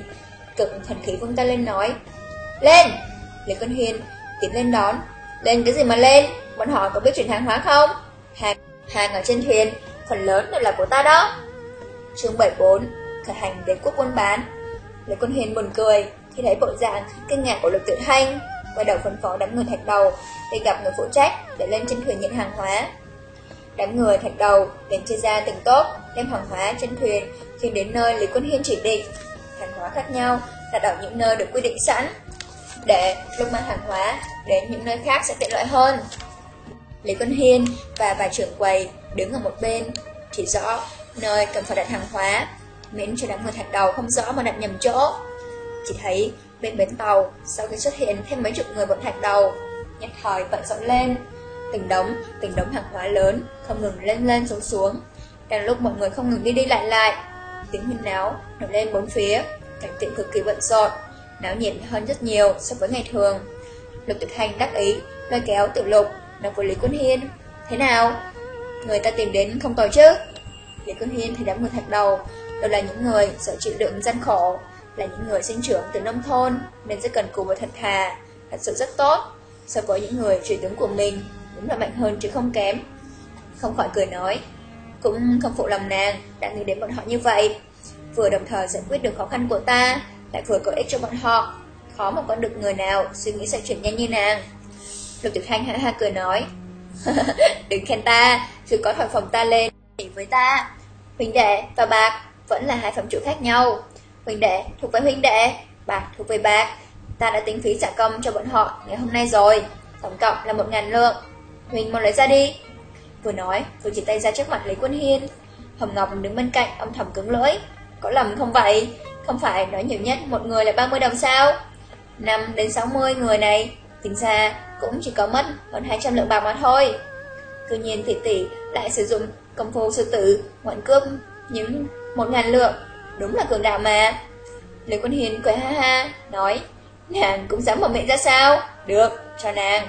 cực thần khí vung tay lên nói, Lên! Lý Quân Hiên tiến lên đón. Lên cái gì mà lên? Bọn họ có biết chuyển hàng hóa không? Hàng, hàng ở trên thuyền, phần lớn đều là của ta đó. chương 74, khởi hành đến quốc quân bán. Lý Quân Hiên buồn cười, khi thấy bộ dạng kinh ngạc của lực tự thanh, quay đầu phân phó đám người thạch đầu đi gặp người phụ trách để lên trên thuyền nhận hàng hóa. Đám người thạch đầu liền chia ra từng tốt, đem hàng hóa trên thuyền khi đến nơi Lý Quân Hiên chỉ định. Hàng hóa khác nhau đặt ở những nơi được quy định sẵn, để lúc mang hàng hóa đến những nơi khác sẽ tiện lợi hơn. Lý Quân Hiên và bà trưởng quầy đứng ở một bên, chỉ rõ nơi cần phải đặt hàng hóa, miễn cho đám người thạch đầu không rõ mà đặt nhầm chỗ. Chỉ thấy bên bến tàu, sau khi xuất hiện thêm mấy chục người bọn thạch đầu, nhất thời bận rộn lên. Từng đống, từng đống hàng hóa lớn, không ngừng lên lên xuống xuống. Càng lúc mọi người không ngừng đi đi lại lại, tiếng huyên náo nổi lên bốn phía, cảnh tượng cực kỳ bận rộn, náo nhiệt hơn rất nhiều so với ngày thường. Lục Tuyệt Hành đắc ý, lôi kéo tự lục, nói với Lý Quân Hiên. Thế nào? Người ta tìm đến không tồi chứ? Lý Quân Hiên thì đám người thạch đầu, đều là những người sợ chịu đựng gian khổ, là những người sinh trưởng từ nông thôn, nên rất cần cù và thật thà, thật sự rất tốt. So với những người truyền tướng của mình, cũng là mạnh hơn chứ không kém. Không khỏi cười nói, cũng không phụ lòng nàng, đã nghĩ đến bọn họ như vậy. Vừa đồng thời giải quyết được khó khăn của ta, lại vừa có ích cho bọn họ. Khó mà có được người nào suy nghĩ sẽ chuyển nhanh như nàng. Lục Tiểu Thanh ha ha cười nói, đừng khen ta, chứ có thổi phòng ta lên chỉ với ta. Huynh đệ và bạc vẫn là hai phẩm chủ khác nhau. Huynh đệ thuộc về huynh đệ, bạc thuộc về bạc. Ta đã tính phí trả công cho bọn họ ngày hôm nay rồi, tổng cộng là một ngàn lượng. Huynh mau lấy ra đi. Vừa nói, vừa chỉ tay ra trước mặt Lý Quân Hiên. Hồng Ngọc đứng bên cạnh, ông thầm cứng lưỡi. Có lầm không vậy? Không phải nói nhiều nhất một người là 30 đồng sao? 5 đến 60 người này, tính ra cũng chỉ có mất hơn 200 lượng bạc mà thôi. tuy nhiên thị tỷ lại sử dụng công phu sư tử ngoạn cướp những 1.000 lượng, đúng là cường đạo mà. Lý Quân Hiền cười ha ha, nói, nàng cũng dám mở miệng ra sao? Được, cho nàng.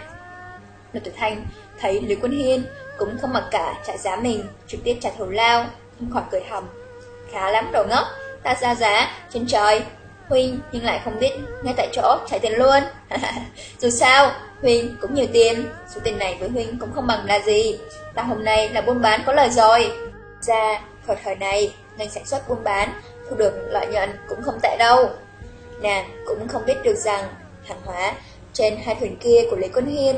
Lục Tử Thanh thấy Lý Quân Hiên cũng không mặc cả trả giá mình, trực tiếp trả thù lao, không khỏi cười hầm. Khá lắm đồ ngốc, ta ra giá trên trời. Huynh nhưng lại không biết ngay tại chỗ trả tiền luôn. Dù sao, Huynh cũng nhiều tiền, số tiền này với Huynh cũng không bằng là gì. Ta hôm nay là buôn bán có lời rồi. Ra, khỏi thời này, ngành sản xuất buôn bán, thu được lợi nhuận cũng không tệ đâu. Nàng cũng không biết được rằng hàng hóa trên hai thuyền kia của Lý Quân Hiên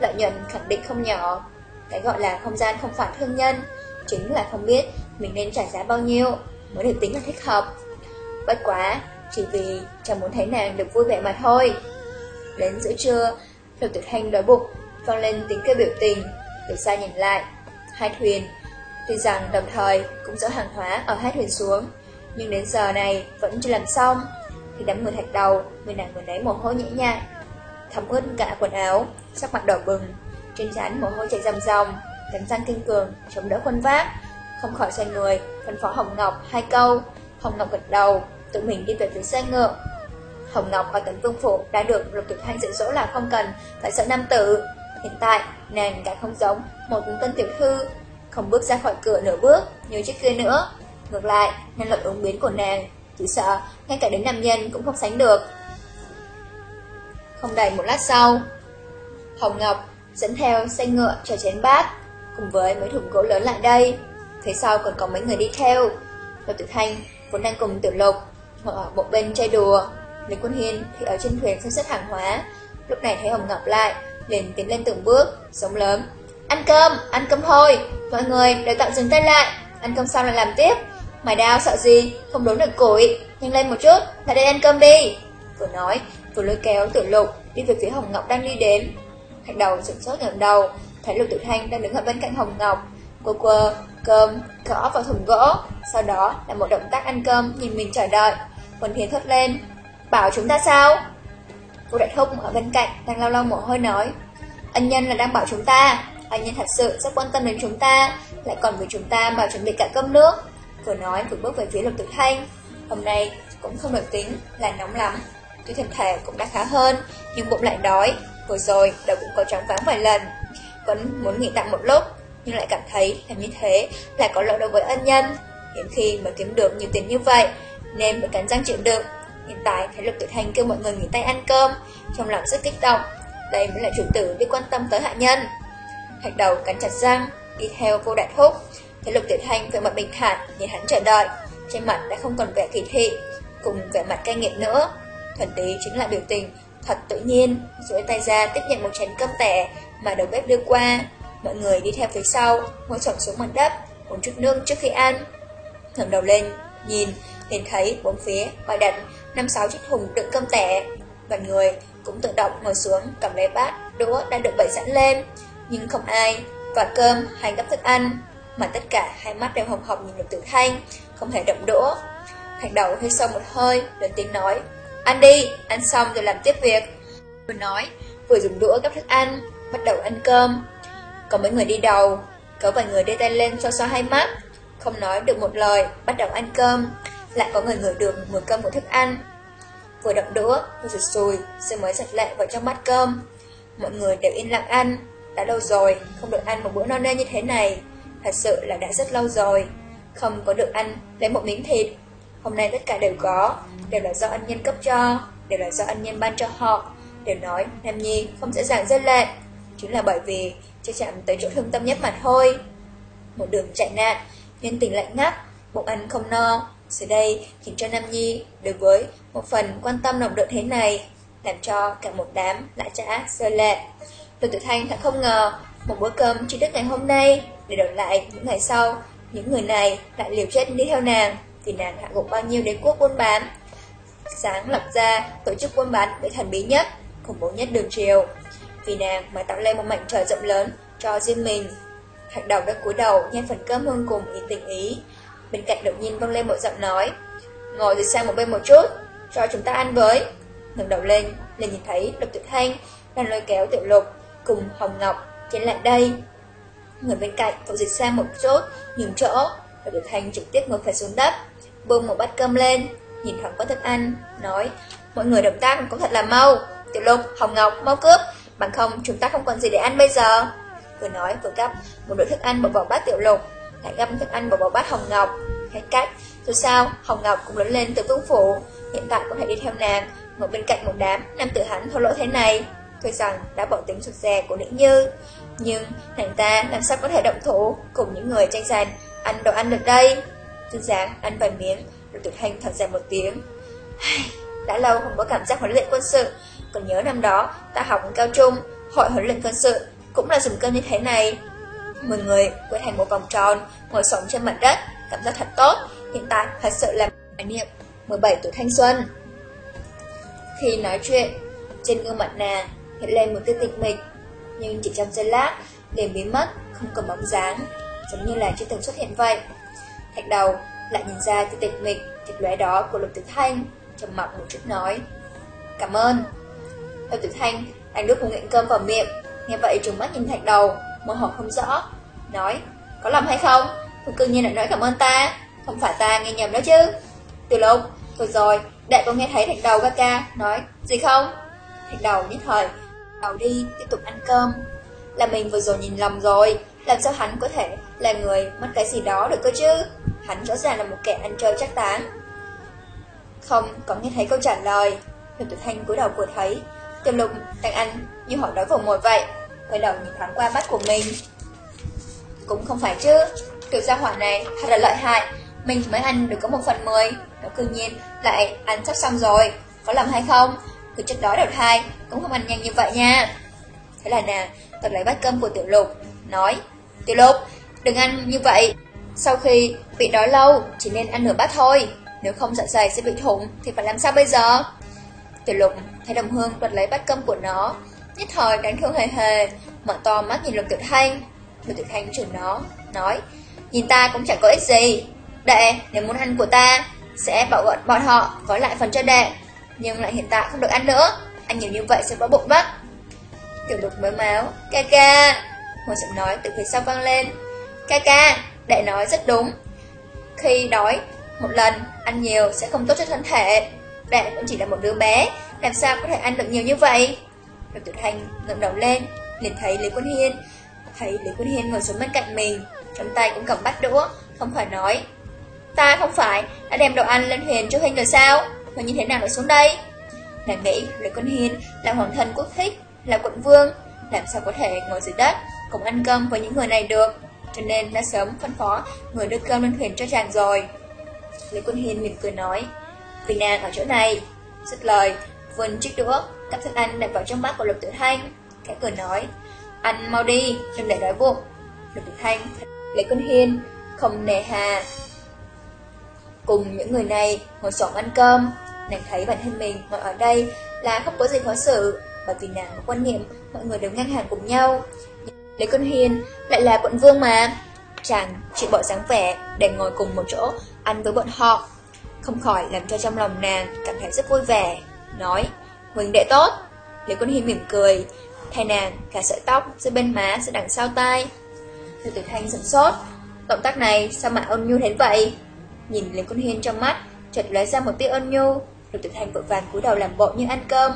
lợi nhuận khẳng định không nhỏ. Cái gọi là không gian không phản thương nhân, chính là không biết mình nên trả giá bao nhiêu mới được tính là thích hợp. Bất quá, chỉ vì chẳng muốn thấy nàng được vui vẻ mà thôi. Đến giữa trưa, Lục Tuyệt Hành đói bụng, vang lên tiếng kêu biểu tình, từ xa nhìn lại. Hai thuyền, tuy rằng đồng thời cũng dỡ hàng hóa ở hai thuyền xuống, nhưng đến giờ này vẫn chưa làm xong. Thì đám người thạch đầu, người nàng người nấy mồ hôi nhễ nhại, thấm ướt cả quần áo, sắc mặt đỏ bừng, trên trán mồ hôi chảy ròng ròng, cắn răng kiên cường, chống đỡ khuôn vác, không khỏi xoay người, phân phó Hồng Ngọc hai câu. Hồng Ngọc gật đầu, tự mình đi về phía xe ngựa. Hồng Ngọc ở tấn vương phủ đã được lục tuyệt thanh dạy dỗ là không cần phải sợ nam tử. Hiện tại, nàng càng không giống một tân tiểu thư, không bước ra khỏi cửa nửa bước như trước kia nữa. Ngược lại, năng lực ứng biến của nàng, chỉ sợ ngay cả đến nam nhân cũng không sánh được. Không đầy một lát sau, Hồng Ngọc dẫn theo xe ngựa cho chén bát, cùng với mấy thùng gỗ lớn lại đây. Phía sau còn có mấy người đi theo. Lục Tử Thanh vốn đang cùng Tiểu Lục ở một bên chơi đùa. Lý Quân Hiên thì ở trên thuyền xem xét hàng hóa. Lúc này thấy Hồng Ngọc lại, liền tiến lên từng bước, sống lớn. Ăn cơm, ăn cơm thôi, mọi người đều tạm dừng tay lại, ăn cơm xong lại làm tiếp. Mày đau sợ gì, không đốn được củi, nhanh lên một chút, lại đây ăn cơm đi. Vừa nói, vừa lôi kéo Tiểu Lục đi về phía Hồng Ngọc đang đi đến. Thạch đầu sửng sốt ngẩng đầu, thấy Lục Tiểu Thanh đang đứng ở bên cạnh Hồng Ngọc. Cô quơ cơm gõ vào thùng gỗ, sau đó là một động tác ăn cơm nhìn mình chờ đợi. Quân Thiên thốt lên, bảo chúng ta sao? Cô đại thúc ở bên cạnh đang lau lau mồ hôi nói, ân nhân là đang bảo chúng ta, ân nhân thật sự rất quan tâm đến chúng ta, lại còn với chúng ta mà chuẩn bị cả cơm nước. Vừa nói vừa bước về phía Lục Tiểu Thanh, hôm nay cũng không được tính là nóng lắm, tuy thân thể cũng đã khá hơn, nhưng bụng lại đói, vừa rồi đầu cũng có trắng váng vài lần, vẫn muốn nghỉ tạm một lúc nhưng lại cảm thấy làm như thế là có lỗi đối với ân nhân. Hiếm khi mới kiếm được nhiều tiền như vậy, nên mới cắn răng chịu đựng. Hiện tại thấy Lục Tử Thanh kêu mọi người nghỉ tay ăn cơm, trong lòng rất kích động. Đây mới là chủ tử biết quan tâm tới hạ nhân. Thạch đầu cắn chặt răng, đi theo cô đại thúc. Thấy Lục Tử Thanh về mặt bình thản, nhìn hắn chờ đợi. Trên mặt đã không còn vẻ kỳ thị, cùng vẻ mặt cay nghiệt nữa. Thuần tí chính là biểu tình thật tự nhiên, duỗi tay ra tiếp nhận một chén cơm tẻ mà đầu bếp đưa qua. Mọi người đi theo phía sau, ngồi chồng xuống mặt đất, uống chút nước trước khi ăn. ngẩng đầu lên, nhìn, liền thấy bốn phía bày đặt năm sáu chiếc thùng đựng cơm tẻ. Và người cũng tự động ngồi xuống cầm lấy bát, đũa đang được bày sẵn lên. Nhưng không ai và cơm hay gấp thức ăn, mà tất cả hai mắt đều hồng hồng nhìn được tử thanh, không hề động đũa. Thạch đầu hơi sâu một hơi, lớn tiếng nói, ăn đi, ăn xong rồi làm tiếp việc. Vừa nói, vừa dùng đũa gấp thức ăn, bắt đầu ăn cơm. Có mấy người đi đầu, có vài người đưa tay lên so so hai mắt, không nói được một lời, bắt đầu ăn cơm. Lại có người ngửi được mùi cơm của thức ăn. Vừa động đũa, vừa rụt sùi, rồi mới giật lại vào trong bát cơm. Mọi người đều yên lặng ăn, đã lâu rồi, không được ăn một bữa no nê như thế này. Thật sự là đã rất lâu rồi, không có được ăn lấy một miếng thịt. Hôm nay tất cả đều có, đều là do ân nhân cấp cho, đều là do ân nhân ban cho họ. Đều nói Nam Nhi không dễ dàng rơi lệ, chính là bởi vì chưa chạm tới chỗ thương tâm nhất mà thôi. Một đường chạy nạn, nhân tình lạnh ngắt, bụng ăn không no. Giờ đây khiến cho Nam Nhi đối với một phần quan tâm nồng độ thế này, làm cho cả một đám lại trả rơi lệ. Lục Tử Thanh thật không ngờ một bữa cơm chỉ đức ngày hôm nay để đổi lại những ngày sau, những người này lại liều chết đi theo nàng vì nàng hạ gục bao nhiêu đế quốc buôn bán. Sáng lập ra tổ chức buôn bán với thần bí nhất, khủng bố nhất đường triều vì nàng mà tạo lên một mảnh trời rộng lớn cho riêng mình. Thạch đầu đã cúi đầu nhen phần cơm hương cùng ý tình ý. Bên cạnh đột nhiên vang lên một giọng nói, ngồi rồi sang một bên một chút, cho chúng ta ăn với. Ngừng đầu lên, liền nhìn thấy Lục Tuyệt Thanh đang lôi kéo Tiểu Lục cùng Hồng Ngọc trên lại đây. Người bên cạnh vội dịch sang một chút, nhường chỗ, và được Thanh trực tiếp ngồi phải xuống đất, bưng một bát cơm lên, nhìn thoáng qua thức ăn, nói, mọi người động tác cũng thật là mau. Tiểu Lục, Hồng Ngọc, mau cướp, Bằng không chúng ta không còn gì để ăn bây giờ. Vừa nói vừa gấp một đũa thức ăn bỏ vào bát tiểu lục Lại gấp thức ăn bỏ vào bát hồng ngọc. Hết cách Dù sao Hồng Ngọc cũng lớn lên từ vương phủ. Hiện tại có thể đi theo nàng Ngồi bên cạnh một đám nam tử hắn thô lỗ thế này. Tuy rằng đã bỏ tính sụt rè của nữ như Nhưng nàng ta làm sao có thể động thủ Cùng những người tranh giành Ăn đồ ăn được đây? Duyên dáng ăn vài miếng Rồi tuyệt hành thở dài một tiếng Đã lâu không có cảm giác huấn luyện quân sự còn nhớ năm đó, ta học cao trung, hội huấn luyện quân sự, cũng là dùng cơm như thế này. Mười người quay thành một vòng tròn, ngồi sống trên mặt đất, cảm giác thật tốt. Hiện tại thật sự là hoài niệm 17 tuổi thanh xuân. Khi nói chuyện, trên gương mặt nàng hiện lên một tia tịch mịch, nhưng chỉ trong giây lát liền biến mất, không còn bóng dáng, giống như là chưa từng xuất hiện vậy. Thạch đầu lại nhìn ra cái tịch mịch, thịt lóe đó của Lục Tử Thanh, trầm mặc một chút nói. Cảm ơn. Lục Tử Thanh đang đút một miệng cơm vào miệng, nghe vậy trùng mắt nhìn thạch đầu, mơ hồ không rõ, nói, có lầm hay không? Tôi cư nhiên lại nói cảm ơn ta, không phải ta nghe nhầm đó chứ. Từ lúc, thôi rồi, đại có nghe thấy thạch đầu ca ca nói, gì không? Thạch đầu nhất thời, đầu đi, tiếp tục ăn cơm. Là mình vừa rồi nhìn lầm rồi, làm sao hắn có thể là người mất cái gì đó được cơ chứ? Hắn rõ ràng là một kẻ ăn chơi chắc tán. Không, có nghe thấy câu trả lời. Lục Tử Thanh cúi đầu vừa thấy, Tiểu Lục đang ăn như họ đói vào mồi vậy, quay đầu nhìn thoáng qua mắt của mình. Cũng không phải chứ, tiểu gia hỏa này thật là lợi hại, mình mới ăn được có một phần mười, nó cư nhiên lại ăn sắp xong rồi, có làm hay không? Cứ chất đói đầu thai, cũng không ăn nhanh như vậy nha. Thế là nè, tôi lấy bát cơm của Tiểu Lục, nói, Tiểu Lục, đừng ăn như vậy, sau khi bị đói lâu, chỉ nên ăn nửa bát thôi, nếu không dạ dày sẽ bị thủng thì phải làm sao bây giờ? Tiểu Lục thấy đồng hương đoạt lấy bát cơm của nó, nhất thời đáng thương hề hề, mở to mắt nhìn Lục Tiểu Thanh. Lục Tiểu Thanh chửi nó, nói, nhìn ta cũng chẳng có ích gì. Đệ, nếu muốn ăn của ta, sẽ bảo bọn, bọn họ gói lại phần cho đệ, nhưng lại hiện tại không được ăn nữa, ăn nhiều như vậy sẽ vỡ bụng mất. Tiểu Lục mới máu, ca ca, một giọng nói từ phía sau vang lên, ca ca, đệ nói rất đúng. Khi đói, một lần, ăn nhiều sẽ không tốt cho thân thể. Đệ cũng chỉ là một đứa bé, làm sao có thể ăn được nhiều như vậy? Lục tiểu Thanh ngẩng đầu lên, liền thấy Lý Quân Hiên. Thấy Lý Quân Hiên ngồi xuống bên cạnh mình, trong tay cũng cầm bát đũa, không khỏi nói. Ta không phải đã đem đồ ăn lên huyền cho Hình rồi sao? Mà như thế nào lại xuống đây? Nàng nghĩ Lý Quân Hiên là hoàng thân quốc thích, là quận vương, làm sao có thể ngồi dưới đất cùng ăn cơm với những người này được. Cho nên đã sớm phân phó người đưa cơm lên thuyền cho chàng rồi. Lý Quân Hiên mỉm cười nói, vì nàng ở chỗ này. Dứt lời, vươn chiếc đũa, cắp thức ăn đặt vào trong bát của Lục Tử Thanh. Khẽ cười nói, ăn mau đi, đừng để đói bụng. Lục Tử Thanh, Lý Quân Hiên, không nề hà. Cùng những người này ngồi xổm ăn cơm, nàng thấy bản thân mình ngồi ở đây là không có gì khó xử, bởi vì nàng có quan niệm mọi người đều ngang hàng cùng nhau. Lý Quân Hiên lại là quận vương mà. Chàng chịu bỏ dáng vẻ để ngồi cùng một chỗ ăn với bọn họ. Không khỏi làm cho trong lòng nàng cảm thấy rất vui vẻ. Nói, Huỳnh đệ tốt. Lý Quân Hiên mỉm cười, thay nàng cả sợi tóc dưới bên má sẽ đằng sau tai. Lưu Tử Thanh sửng sốt, động tác này sao mà ôn nhu thế vậy? Nhìn Lý Quân Hiên trong mắt, chợt lấy ra một tia ôn nhu. lục Tử Thanh vội vàng cúi đầu làm bộ như ăn cơm.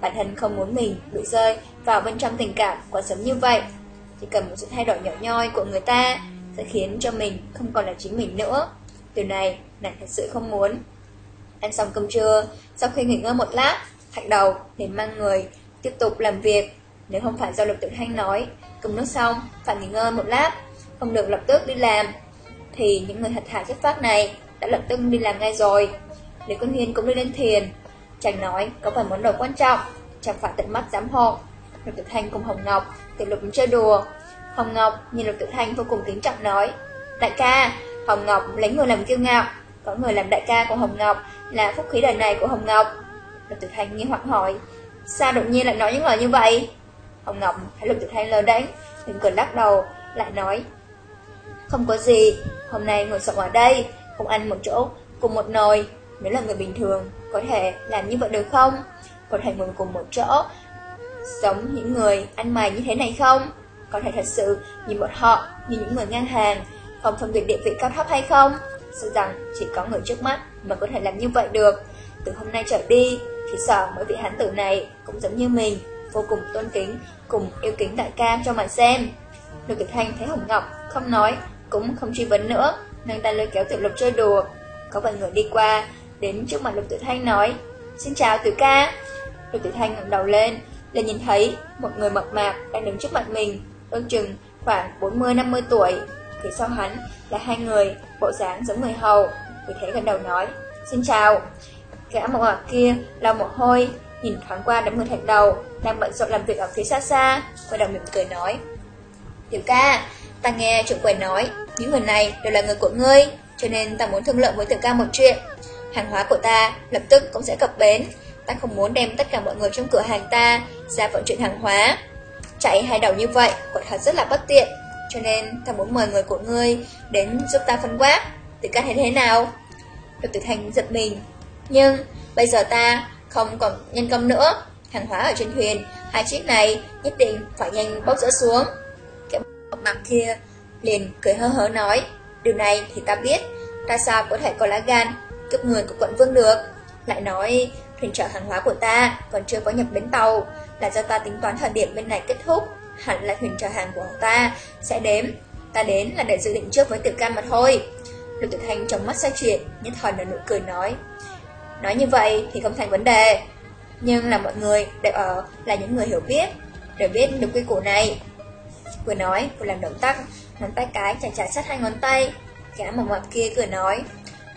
Bản thân không muốn mình bị rơi vào bên trong tình cảm quá sớm như vậy. Chỉ cần một sự thay đổi nhỏ nhoi của người ta sẽ khiến cho mình không còn là chính mình nữa. điều này, nàng thật sự không muốn. Ăn xong cơm trưa, sau khi nghỉ ngơi một lát, thạch đầu liền mang người tiếp tục làm việc. Nếu không phải do Lục tự Thanh nói, cơm nước xong, phải nghỉ ngơi một lát, không được lập tức đi làm, thì những người thật thà chất phát này đã lập tức đi làm ngay rồi. Lý Quân Hiên cũng đi lên thiền. Chàng nói có phải món đồ quan trọng, chẳng phải tận mắt giám hộ. Lục tự Thanh cùng Hồng Ngọc tiểu lục chơi đùa. Hồng Ngọc nhìn Lục Tự Thanh vô cùng kính trọng nói, Đại ca, Hồng Ngọc lấy người làm kiêu ngạo, có người làm đại ca của Hồng Ngọc là phúc khí đời này của Hồng Ngọc. Lục Tự Thanh nghi hoặc hỏi, sao đột nhiên lại nói những lời như vậy? Hồng Ngọc thấy Lục Tự Thanh lơ đánh, Đừng cười lắc đầu, lại nói, không có gì, hôm nay ngồi sống ở đây, cùng ăn một chỗ, cùng một nồi, nếu là người bình thường, có thể làm như vậy được không? Có thể ngồi cùng một chỗ, giống những người ăn mày như thế này không? Có thể thật sự nhìn bọn họ như những người ngang hàng, không phân biệt địa vị cao thấp hay không? Sợ rằng chỉ có người trước mắt mà có thể làm như vậy được. Từ hôm nay trở đi, chỉ sợ mỗi vị hán tử này cũng giống như mình, vô cùng tôn kính, cùng yêu kính đại ca cho mà xem. Lục Tử Thanh thấy Hồng Ngọc không nói, cũng không truy vấn nữa, nâng tay lôi kéo Tiểu Lục chơi đùa. Có vài người đi qua, đến trước mặt Lục Tử Thanh nói, Xin chào tiểu ca. Lục Tử Thanh ngẩng đầu lên, là nhìn thấy một người mập mạp đang đứng trước mặt mình, ước chừng khoảng 40-50 tuổi. Phía sau hắn là hai người, bộ dáng giống người hầu, vì thế gần đầu nói, xin chào. Gã mập mạp kia lau mồ hôi, nhìn thoáng qua đám người thạch đầu, đang bận rộn làm việc ở phía xa xa, quay đầu mỉm cười nói. Tiểu ca, ta nghe trưởng quầy nói, những người này đều là người của ngươi, cho nên ta muốn thương lượng với tiểu ca một chuyện. hàng hóa của ta lập tức cũng sẽ cập bến. Ta không muốn đem tất cả mọi người trong cửa hàng ta ra vận chuyển hàng hóa. Chạy hai đầu như vậy quả thật rất là bất tiện, cho nên ta muốn mời người của ngươi đến giúp ta phân quát. Từ cách thế thế nào? Lục Tử Thành giật mình. Nhưng bây giờ ta không còn nhân công nữa. Hàng hóa ở trên thuyền, hai chiếc này nhất định phải nhanh bốc rỡ xuống. Cái mặt kia liền cười hơ hớ nói. Điều này thì ta biết, ta sao có thể có lá gan cướp người của quận vương được. Lại nói, thuyền chở hàng hóa của ta còn chưa có nhập bến tàu, là do ta tính toán thời điểm bên này kết thúc. Hẳn là thuyền chở hàng của ta sẽ đếm. Ta đến là để dự định trước với tiểu cam mà thôi. Lục Tử Thanh trong mắt xoay chuyển, nhất thời nở nụ cười nói. Nói như vậy thì không thành vấn đề. Nhưng là mọi người đều ở là những người hiểu biết, đều biết được quy củ này. Vừa nói, vừa làm động tác, ngón tay cái chà chà sát hai ngón tay. Cả một mặt kia cười nói.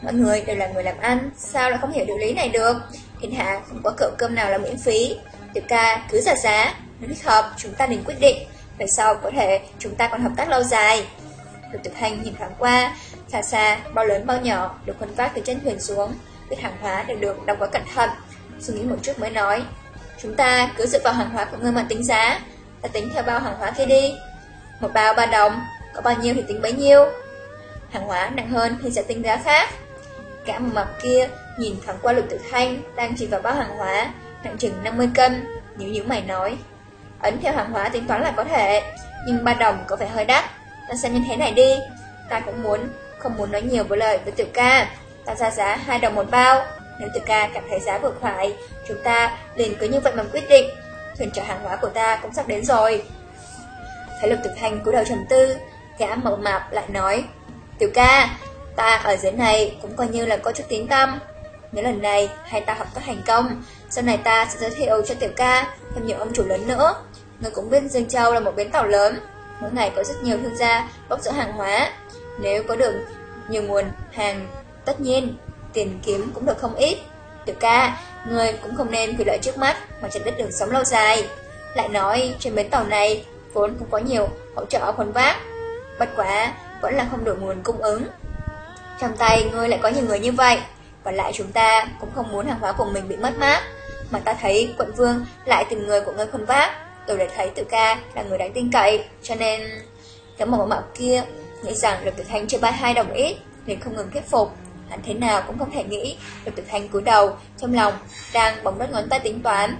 Mọi người đều là người làm ăn, sao lại không hiểu điều lý này được? Thiên hạ không có cậu cơm nào là miễn phí. Tiểu ca cứ giả giá, nếu thích hợp chúng ta nên quyết định. Về sau có thể chúng ta còn hợp tác lâu dài. Lục Tiểu hành nhìn thoáng qua, xa xa, bao lớn bao nhỏ được khuân vác từ trên thuyền xuống, biết hàng hóa đều được đóng gói cẩn thận. Suy nghĩ một chút mới nói, chúng ta cứ dựa vào hàng hóa của ngươi mà tính giá, ta tính theo bao hàng hóa kia đi. Một bao ba đồng, có bao nhiêu thì tính bấy nhiêu. Hàng hóa nặng hơn thì sẽ tính giá khác. Cả một mặt kia nhìn thoáng qua lục tử thanh đang chỉ vào bao hàng hóa, nặng chừng 50 cân, Nhữ nhữ mày nói. Ấn theo hàng hóa tính toán là có thể, nhưng ba đồng có vẻ hơi đắt. Ta xem như thế này đi, ta cũng muốn, không muốn nói nhiều với lời với tiểu ca. Ta ra giá 2 đồng một bao, nếu tiểu ca cảm thấy giá vừa phải, chúng ta liền cứ như vậy mà quyết định. Thuyền chở hàng hóa của ta cũng sắp đến rồi. Thấy lục tử thanh cúi đầu trầm tư, gã mập mạp lại nói, tiểu ca, ta ở dưới này cũng coi như là có chút tiếng tâm. Nếu lần này hai ta hợp tác thành công, sau này ta sẽ giới thiệu cho tiểu ca thêm nhiều ông chủ lớn nữa. Người cũng biết Dương Châu là một bến tàu lớn, mỗi ngày có rất nhiều thương gia bốc rỡ hàng hóa. Nếu có được nhiều nguồn hàng, tất nhiên tiền kiếm cũng được không ít. Tiểu ca, người cũng không nên vì lợi trước mắt mà chặt đứt đường sống lâu dài. Lại nói trên bến tàu này vốn cũng có nhiều hỗ trợ khuẩn vác, bất quá vẫn là không đủ nguồn cung ứng. Trong tay ngươi lại có nhiều người như vậy, và lại chúng ta cũng không muốn hàng hóa của mình bị mất mát. Mà ta thấy quận vương lại tìm người của ngươi khuôn vác, tôi đã thấy tự ca là người đáng tin cậy, cho nên cái màu mạo kia nghĩ rằng Lục Tử Thanh chưa bay hai đồng ít, liền không ngừng thuyết phục. Hắn thế nào cũng không thể nghĩ, Lục Tử Thanh cúi đầu, trong lòng đang bóng đất ngón tay tính toán.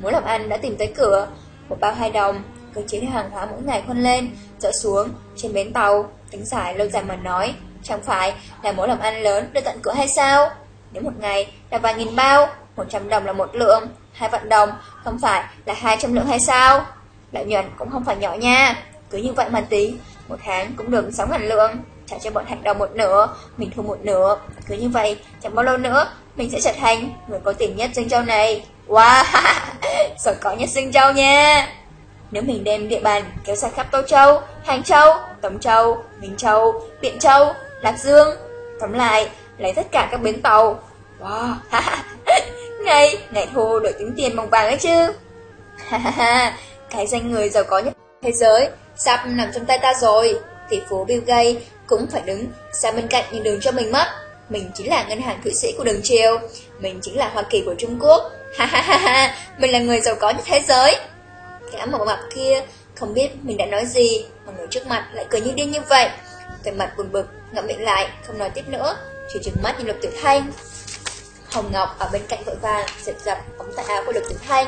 Muốn làm ăn đã tìm tới cửa, một bao hai đồng, cơ chế hàng hóa mỗi ngày khuân lên, dỡ xuống, trên bến tàu, tính giải lâu dài mà nói, chẳng phải là mỗi làm ăn lớn được tận cửa hay sao? Nếu một ngày là vài nghìn bao, 100 đồng là một lượng, hai vạn đồng không phải là 200 lượng hay sao? Lợi nhuận cũng không phải nhỏ nha, cứ như vậy mà tí, một tháng cũng được 6 ngàn lượng, trả cho bọn thạch đầu một nửa, mình thu một nửa, cứ như vậy, chẳng bao lâu nữa, mình sẽ trở thành người có tiền nhất Dương Châu này. Wow, giỏi có nhất Dương Châu nha! Nếu mình đem địa bàn kéo dài khắp Tô Châu, Hàng Châu, Tống Châu, Minh Châu, Biện Châu, Lạc Dương, tóm lại, lấy tất cả các bến tàu. Wow, ngày, ngày thu đổi tính tiền bằng vàng ấy chứ. cái danh người giàu có nhất thế giới sắp nằm trong tay ta rồi. Tỷ phú Bill Gates cũng phải đứng sang bên cạnh nhìn đường cho mình mất. Mình chính là ngân hàng Thụy Sĩ của đường triều, mình chính là Hoa Kỳ của Trung Quốc. Ha ha ha ha, mình là người giàu có nhất thế giới. Cả một mặt kia không biết mình đã nói gì Mà người trước mặt lại cười như điên như vậy về mặt buồn bực, ngậm miệng lại, Không nói tiếp nữa. Chỉ trừng mắt nhìn Lục Tử Thanh. Hồng Ngọc ở bên cạnh vội vàng Giật giật ống tay áo của Lục Tử Thanh.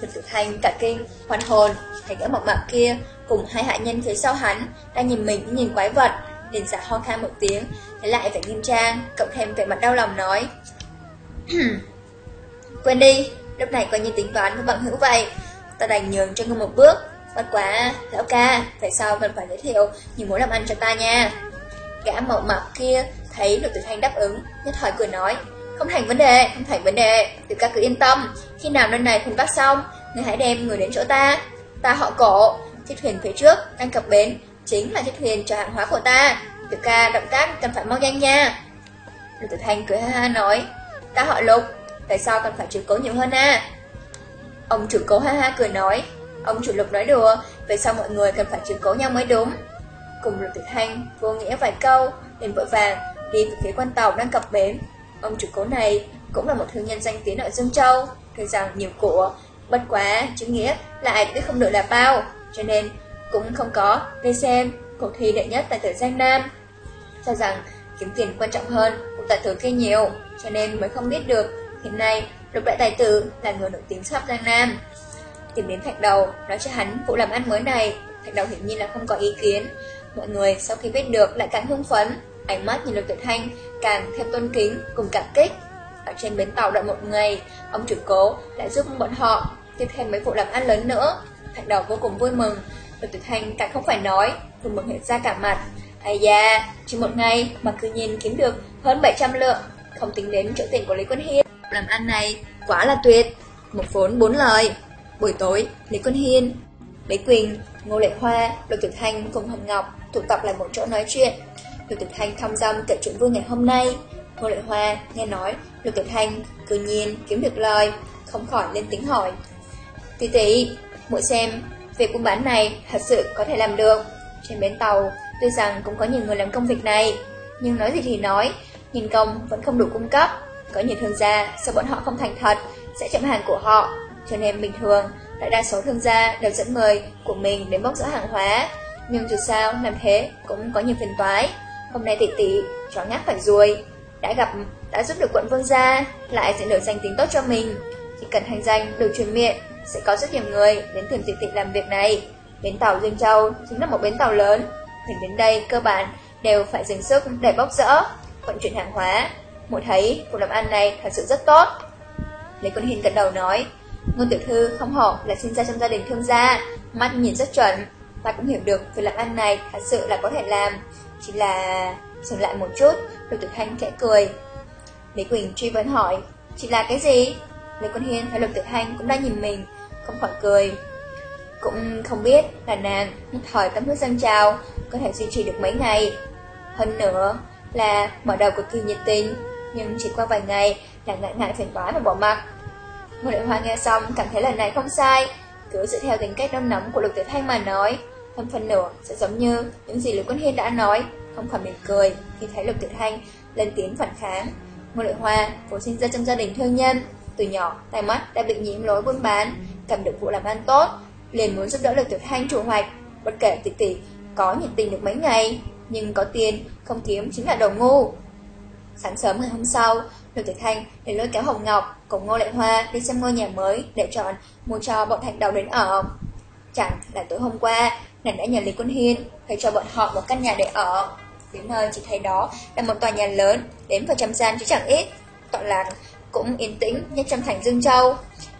Lục Tử Thanh cả kinh hoàn hồn Thấy gã mập mạp kia, cùng hai hạ nhân phía sau hắn, Đang nhìn mình như nhìn quái vật, liền giả ho khan một tiếng. Thấy lại vẻ nghiêm trang, Cộng thêm vẻ mặt đau lòng nói Quên đi, Lúc này coi như tính toán với bằng hữu vậy. Ta đành nhường cho ngươi một bước. Bất quá, lão ca, tại sao cần phải giới thiệu nhiều mối làm ăn cho ta nha? Gã mậu mập kia thấy lục tử thanh đáp ứng, nhất thời cười nói, không thành vấn đề, không thành vấn đề, tiểu ca cứ yên tâm, khi nào nơi này thùng bắt xong, ngươi hãy đem người đến chỗ ta. Ta họ cổ, chiếc thuyền phía trước đang cập bến, chính là chiếc thuyền chở hàng hóa của ta. Tiểu ca động tác cần phải mau nhanh nha. Lục tử thanh cười ha ha nói, ta họ lục, tại sao cần phải trừ cố nhiều hơn à? Ông trưởng cố ha ha cười nói, ông chủ lục nói đùa, về sau mọi người cần phải chứng cố nhau mới đúng. Cùng lục tuyệt thanh vô nghĩa vài câu, liền vội vàng đi về phía quan tàu đang cập bến. ông chủ cố này cũng là một thương nhân danh tiếng ở Dương Châu, thấy rằng nhiều của, bất quá chữ nghĩa lại biết không được là bao, cho nên cũng không có đi xem cuộc thi đệ nhất tại tử Giang Nam. Cho rằng kiếm tiền quan trọng hơn cuộc tại tử kia nhiều, cho nên mới không biết được hiện nay lục đại tài tử là người nổi tiếng khắp Giang Nam. Tìm đến thạch đầu, nói cho hắn vụ làm ăn mới này, thạch đầu hiển nhiên là không có ý kiến. Mọi người sau khi biết được lại càng hưng phấn, ánh mắt nhìn lục tuyệt thanh càng thêm tôn kính cùng cảm kích. Ở trên bến tàu đợi một ngày, ông chủ cố lại giúp bọn họ tiếp thêm mấy vụ làm ăn lớn nữa. Thạch đầu vô cùng vui mừng, lục tuyệt thanh càng không phải nói, vừa mừng hiện ra cả mặt. Ây da, chỉ một ngày mà cứ nhìn kiếm được hơn 700 lượng, không tính đến chỗ tiền của Lý Quân Hiên. Làm ăn này quá là tuyệt, một vốn bốn lời. Buổi tối, Lý Quân Hiên, Lý Quỳnh, Ngô Lệ Hoa, Lục Tuyệt Thanh cùng Hồng Ngọc tụ tập lại một chỗ nói chuyện. Lục Tuyệt Thanh thăm dâm kể chuyện vui ngày hôm nay. Ngô Lệ Hoa nghe nói Lục Tuyệt Thanh cư nhiên kiếm được lời, không khỏi lên tiếng hỏi. Tỷ tỷ, muội xem, việc buôn bán này thật sự có thể làm được. Trên bến tàu, tuy rằng cũng có nhiều người làm công việc này, nhưng nói gì thì nói, nhìn công vẫn không đủ cung cấp. Có nhiều thương gia, sao bọn họ không thành thật, sẽ chậm hàng của họ. Cho nên bình thường, đại đa số thương gia đều dẫn người của mình đến bốc rỡ hàng hóa. Nhưng dù sao, làm thế cũng có nhiều phiền toái. Hôm nay tỷ tỷ, chó ngáp phải ruồi. Đã gặp, đã giúp được quận vương gia, lại sẽ được danh tính tốt cho mình. Chỉ cần hành danh được truyền miệng, sẽ có rất nhiều người đến tìm tỷ tỷ làm việc này. Bến tàu Dương Châu chính là một bến tàu lớn. Mình đến đây cơ bản đều phải dừng sức để bốc rỡ, vận chuyển hàng hóa. Mỗi thấy cuộc làm ăn này thật sự rất tốt. Lê Quân hình gật đầu nói, Ngôn tiểu thư không hổ là sinh ra trong gia đình thương gia, mắt nhìn rất chuẩn. Ta cũng hiểu được việc làm ăn này thật sự là có thể làm. Chỉ là... Dừng lại một chút, Lục Tử Thanh khẽ cười. Lý Quỳnh truy vấn hỏi, chỉ là cái gì? Lê Quân Hiên thấy Lục Tử Thanh cũng đang nhìn mình, không khỏi cười. Cũng không biết là nàng nhất thời tâm huyết dâng trào, có thể duy trì được mấy ngày. Hơn nữa là mở đầu cực kỳ nhiệt tình, nhưng chỉ qua vài ngày là ngại ngại phiền toái và bỏ mặc. Ngô Đại Hoa nghe xong cảm thấy lần này không sai, cứ dựa theo tính cách đông nóng của Lục Tử Thanh mà nói, hơn phần nửa sẽ giống như những gì Lục Quân Hiên đã nói, không khỏi mỉm cười khi thấy Lục Tử Thanh lên tiếng phản kháng. Ngô Đại Hoa vốn sinh ra trong gia đình thương nhân, từ nhỏ tay mắt đã bị nhiễm lối buôn bán, cầm được vụ làm ăn tốt, liền muốn giúp đỡ Lục Tử Thanh chủ hoạch, bất kể tỷ tỷ có nhiệt tình được mấy ngày, nhưng có tiền không kiếm chính là đồ ngu. Sáng sớm ngày hôm sau, Lục Tử Thanh để lôi kéo Hồng Ngọc cùng Ngô Lệ Hoa đi xem ngôi nhà mới để chọn mua cho bọn Thạch Đầu đến ở. Chẳng là tối hôm qua, nàng đã nhờ Lý Quân Hiên thuê cho bọn họ một căn nhà để ở. Đến nơi chỉ thấy đó là một tòa nhà lớn, đến vào trăm gian chứ chẳng ít. Tọa lạc cũng yên tĩnh nhất trong thành Dương Châu.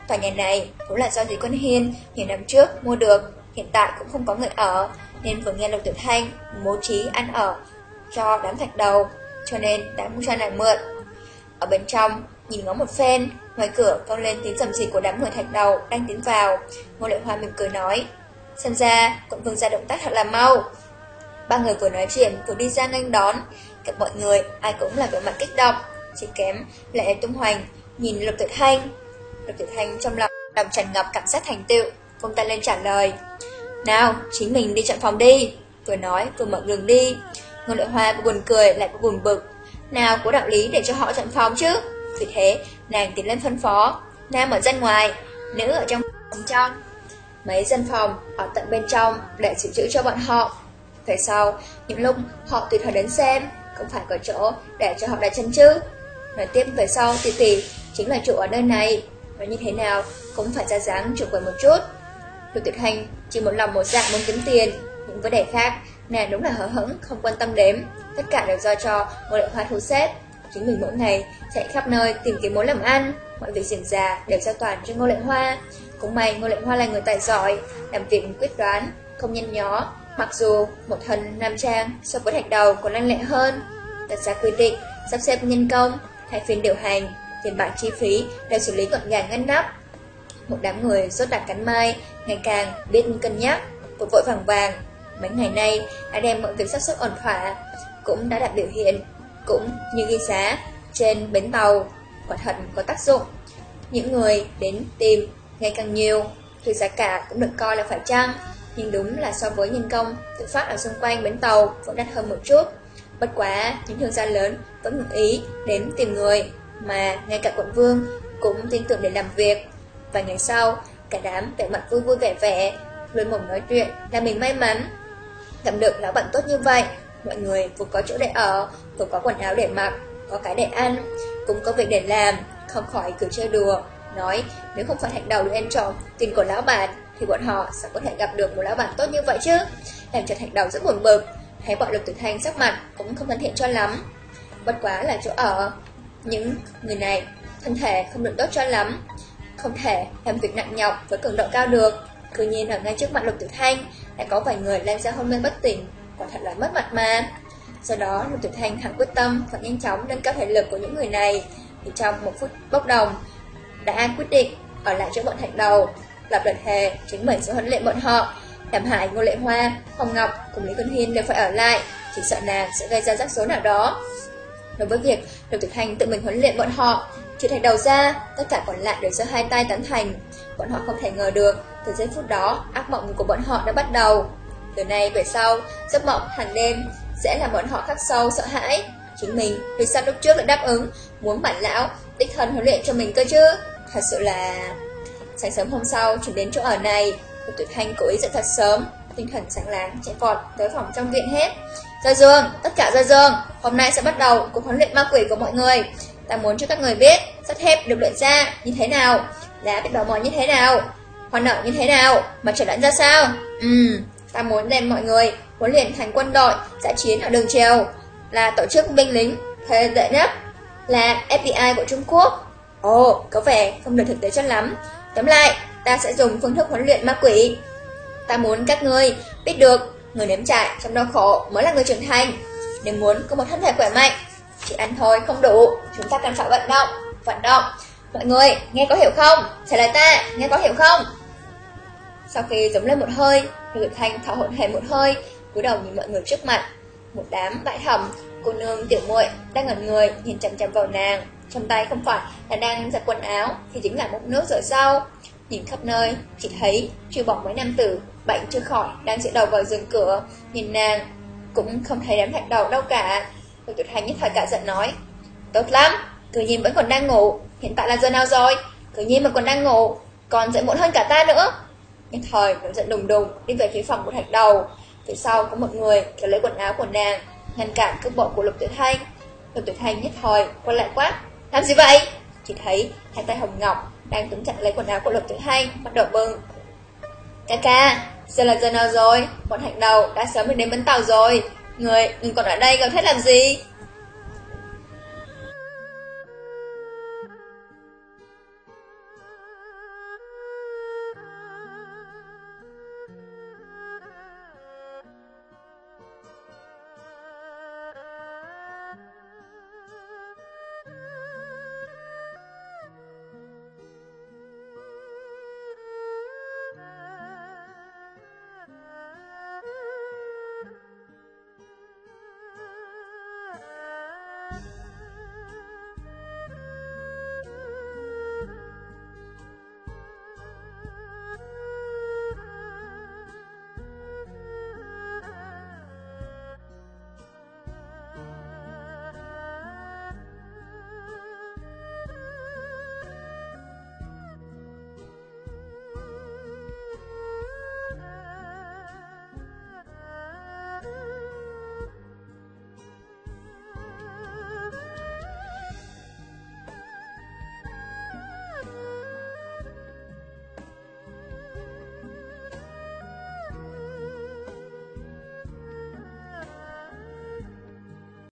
Tòa nhà này cũng là do Lý Quân Hiên nhiều năm trước mua được, hiện tại cũng không có người ở, nên vừa nghe Lục Tử Thanh bố trí ăn ở cho đám thạch đầu, cho nên đã mua cho nàng mượn. Ở bên trong, nhìn ngó một phen, ngoài cửa vang lên tiếng rầm rì của đám người thạch đầu đang tiến vào. Ngô Lệ Hoa mỉm cười nói, xem ra quận vương ra động tác thật là mau. Ba người vừa nói chuyện vừa đi ra nghênh đón, gặp mọi người ai cũng là vẻ mặt kích động, chỉ kém lệ tung hoành nhìn Lục tuyệt Thanh. Lục tuyệt Thanh trong lòng lòng tràn ngập cảm giác thành tựu, vung tay lên trả lời. Nào, chính mình đi chọn phòng đi. Vừa nói vừa mở đường đi. Ngô Lệ Hoa vừa buồn cười lại vừa buồn bực, nào có đạo lý để cho họ chọn phòng chứ? Vì thế, nàng tiến lên phân phó. Nam ở dân ngoài, Nữ ở trong phòng trong. Mấy dân phòng ở tận bên trong Để chịu trữ cho bọn họ. Về sau, những lúc họ tùy thời đến xem Cũng phải có chỗ để cho họ đặt chân chứ. Nói tiếp về sau tỷ tỷ Chính là chủ ở nơi này. Và như thế nào cũng phải ra dáng chủ quầy một chút. Lục tuyệt hành chỉ một lòng một dạng muốn kiếm tiền, Những vấn đề khác Nàng đúng là hở hững không quan tâm đếm Tất cả đều do cho một lệ hoa thu xếp. Chính mình mỗi ngày chạy khắp nơi tìm kiếm mối làm ăn. Mọi việc diễn ra đều giao toàn cho Ngô Lệ Hoa. Cũng may Ngô Lệ Hoa là người tài giỏi Làm việc quyết đoán, không nhanh nhó. Mặc dù một thân nam trang so với thạch đầu còn lanh lẹ hơn Đặt ra quy định, sắp xếp nhân công, thay phiên điều hành Tiền bạc chi phí đều xử lý gọn gàng ngăn nắp. Một đám người rốt đặt cắn mai Ngày càng biết cân nhắc Vội vội vàng vàng. Mấy ngày nay đã đem mọi việc sắp xếp ổn thỏa cũng đã đạt biểu hiện, cũng như ghi giá trên bến tàu, quả thật có tác dụng. Những người đến tìm ngày càng nhiều, thì giá cả cũng được coi là phải chăng, nhưng đúng là so với nhân công tự phát ở xung quanh bến tàu vẫn đắt hơn một chút. Bất quá, những thương gia lớn vẫn ngừng ý đến tìm người, mà ngay cả quận vương cũng tin tưởng để làm việc. Vài ngày sau, cả đám vẻ mặt vui vui vẻ vẻ, luôn mồm nói chuyện là mình may mắn. Thẩm được lão bạn tốt như vậy, mọi người vừa có chỗ để ở, vừa có quần áo để mặc, có cái để ăn, cũng có việc để làm, không khỏi cười chơi đùa, nói nếu không phải hạnh đầu được em trò tiền của lão bạn thì bọn họ sẽ có thể gặp được một lão bạn tốt như vậy chứ. Làm cho hạnh đầu rất buồn bực, thấy bọn lục tử thanh sắc mặt cũng không thân thiện cho lắm. Bất quá là chỗ ở, những người này thân thể không được tốt cho lắm, không thể làm việc nặng nhọc với cường độ cao được. Cứ nhiên ở ngay trước mặt lục tử thanh lại có vài người lan ra hôn mê bất tỉnh, quả thật là mất mặt mà. Sau đó lục Tiểu thanh hẳn quyết tâm và nhanh chóng nâng cao thể lực của những người này, thì trong một phút bốc đồng đã quyết định ở lại chỗ bọn thạch đầu, lập luận hề chính mình sẽ huấn luyện bọn họ. Đàm Hải, Ngô Lệ Hoa, Hồng Ngọc cùng Lý Quân Hiên đều phải ở lại, chỉ sợ nàng sẽ gây ra rắc rối nào đó. Đối với việc Lục Tiểu Thành tự mình huấn luyện bọn họ, trừ thạch đầu ra, tất cả còn lại đều giơ hai tay tán thành. Bọn họ không thể ngờ được, từ giây phút đó, ác mộng của bọn họ đã bắt đầu. Từ nay về sau, giấc mộng hàng đêm sẽ làm bọn họ khắc sâu sợ hãi. Chính mình vì sao lúc trước lại đáp ứng muốn bản lão đích thân huấn luyện cho mình cơ chứ? Thật sự là... Sáng sớm hôm sau, chuyển đến chỗ ở này, một Tuyệt Thanh cố ý dậy thật sớm, tinh thần sáng láng, chạy vọt tới phòng trong viện hết. Gia Dương, tất cả Gia Dương, hôm nay sẽ bắt đầu cuộc huấn luyện ma quỷ của mọi người. Ta muốn cho các người biết sắt thép được luyện ra như thế nào, lá bị bào mòn như thế nào, hoạt động như thế nào, mà trở lẫn ra sao. Ừm, ta muốn đem mọi người huấn luyện thành quân đội, giã chiến ở đường trèo, là tổ chức binh lính thế tệ nhất, là FBI của Trung Quốc. Ồ, có vẻ không được thực tế cho lắm. Tóm lại, ta sẽ dùng phương thức huấn luyện ma quỷ. Ta muốn các ngươi biết được người nếm trải trong đau khổ mới là người trưởng thành. Nếu muốn có một thân thể khỏe mạnh, chỉ ăn thôi không đủ, chúng ta cần phải vận động, vận động. Mọi người, nghe có hiểu không? Trả lời ta, nghe có hiểu không? Sau khi giống lên một hơi, Lục Thanh thở hổn hển một hơi, cúi đầu nhìn mọi người trước mặt. Một đám bại thầm, cô nương tiểu muội đang ngẩn người nhìn chằm chằm vào nàng, trong tay không phải là đang giặt quần áo thì chính là múc nước rửa sau, Nhìn khắp nơi, chỉ thấy chưa bỏ mấy nam tử bệnh chưa khỏi đang dựa đầu vào giường cửa, nhìn nàng cũng không thấy đám thạch đầu đâu cả. Lục Tuyệt Hành nhất thời cả giận nói, tốt lắm, cứ nhìn vẫn còn đang ngủ, hiện tại là giờ nào rồi? Cứ nhìn mà còn đang ngủ, còn dậy muộn hơn cả ta nữa. Nhất thời, nổi giận đùng đùng đi về phía phòng của thạch đầu. Phía sau có một người kéo lấy quần áo của nàng, ngăn cản cước bộ của Lục Tuyệt Thanh. Lục Tuyệt Thanh nhất thời quay lại quát, làm gì vậy? Chỉ thấy hai tay Hồng Ngọc đang túm chặt lấy quần áo của Lục Tuyệt Thanh, bắt đầu bưng. Ca ca, giờ là giờ nào rồi? Bọn hạnh đầu đã sớm đến bến tàu rồi. Người, đừng còn ở đây gào thét làm gì?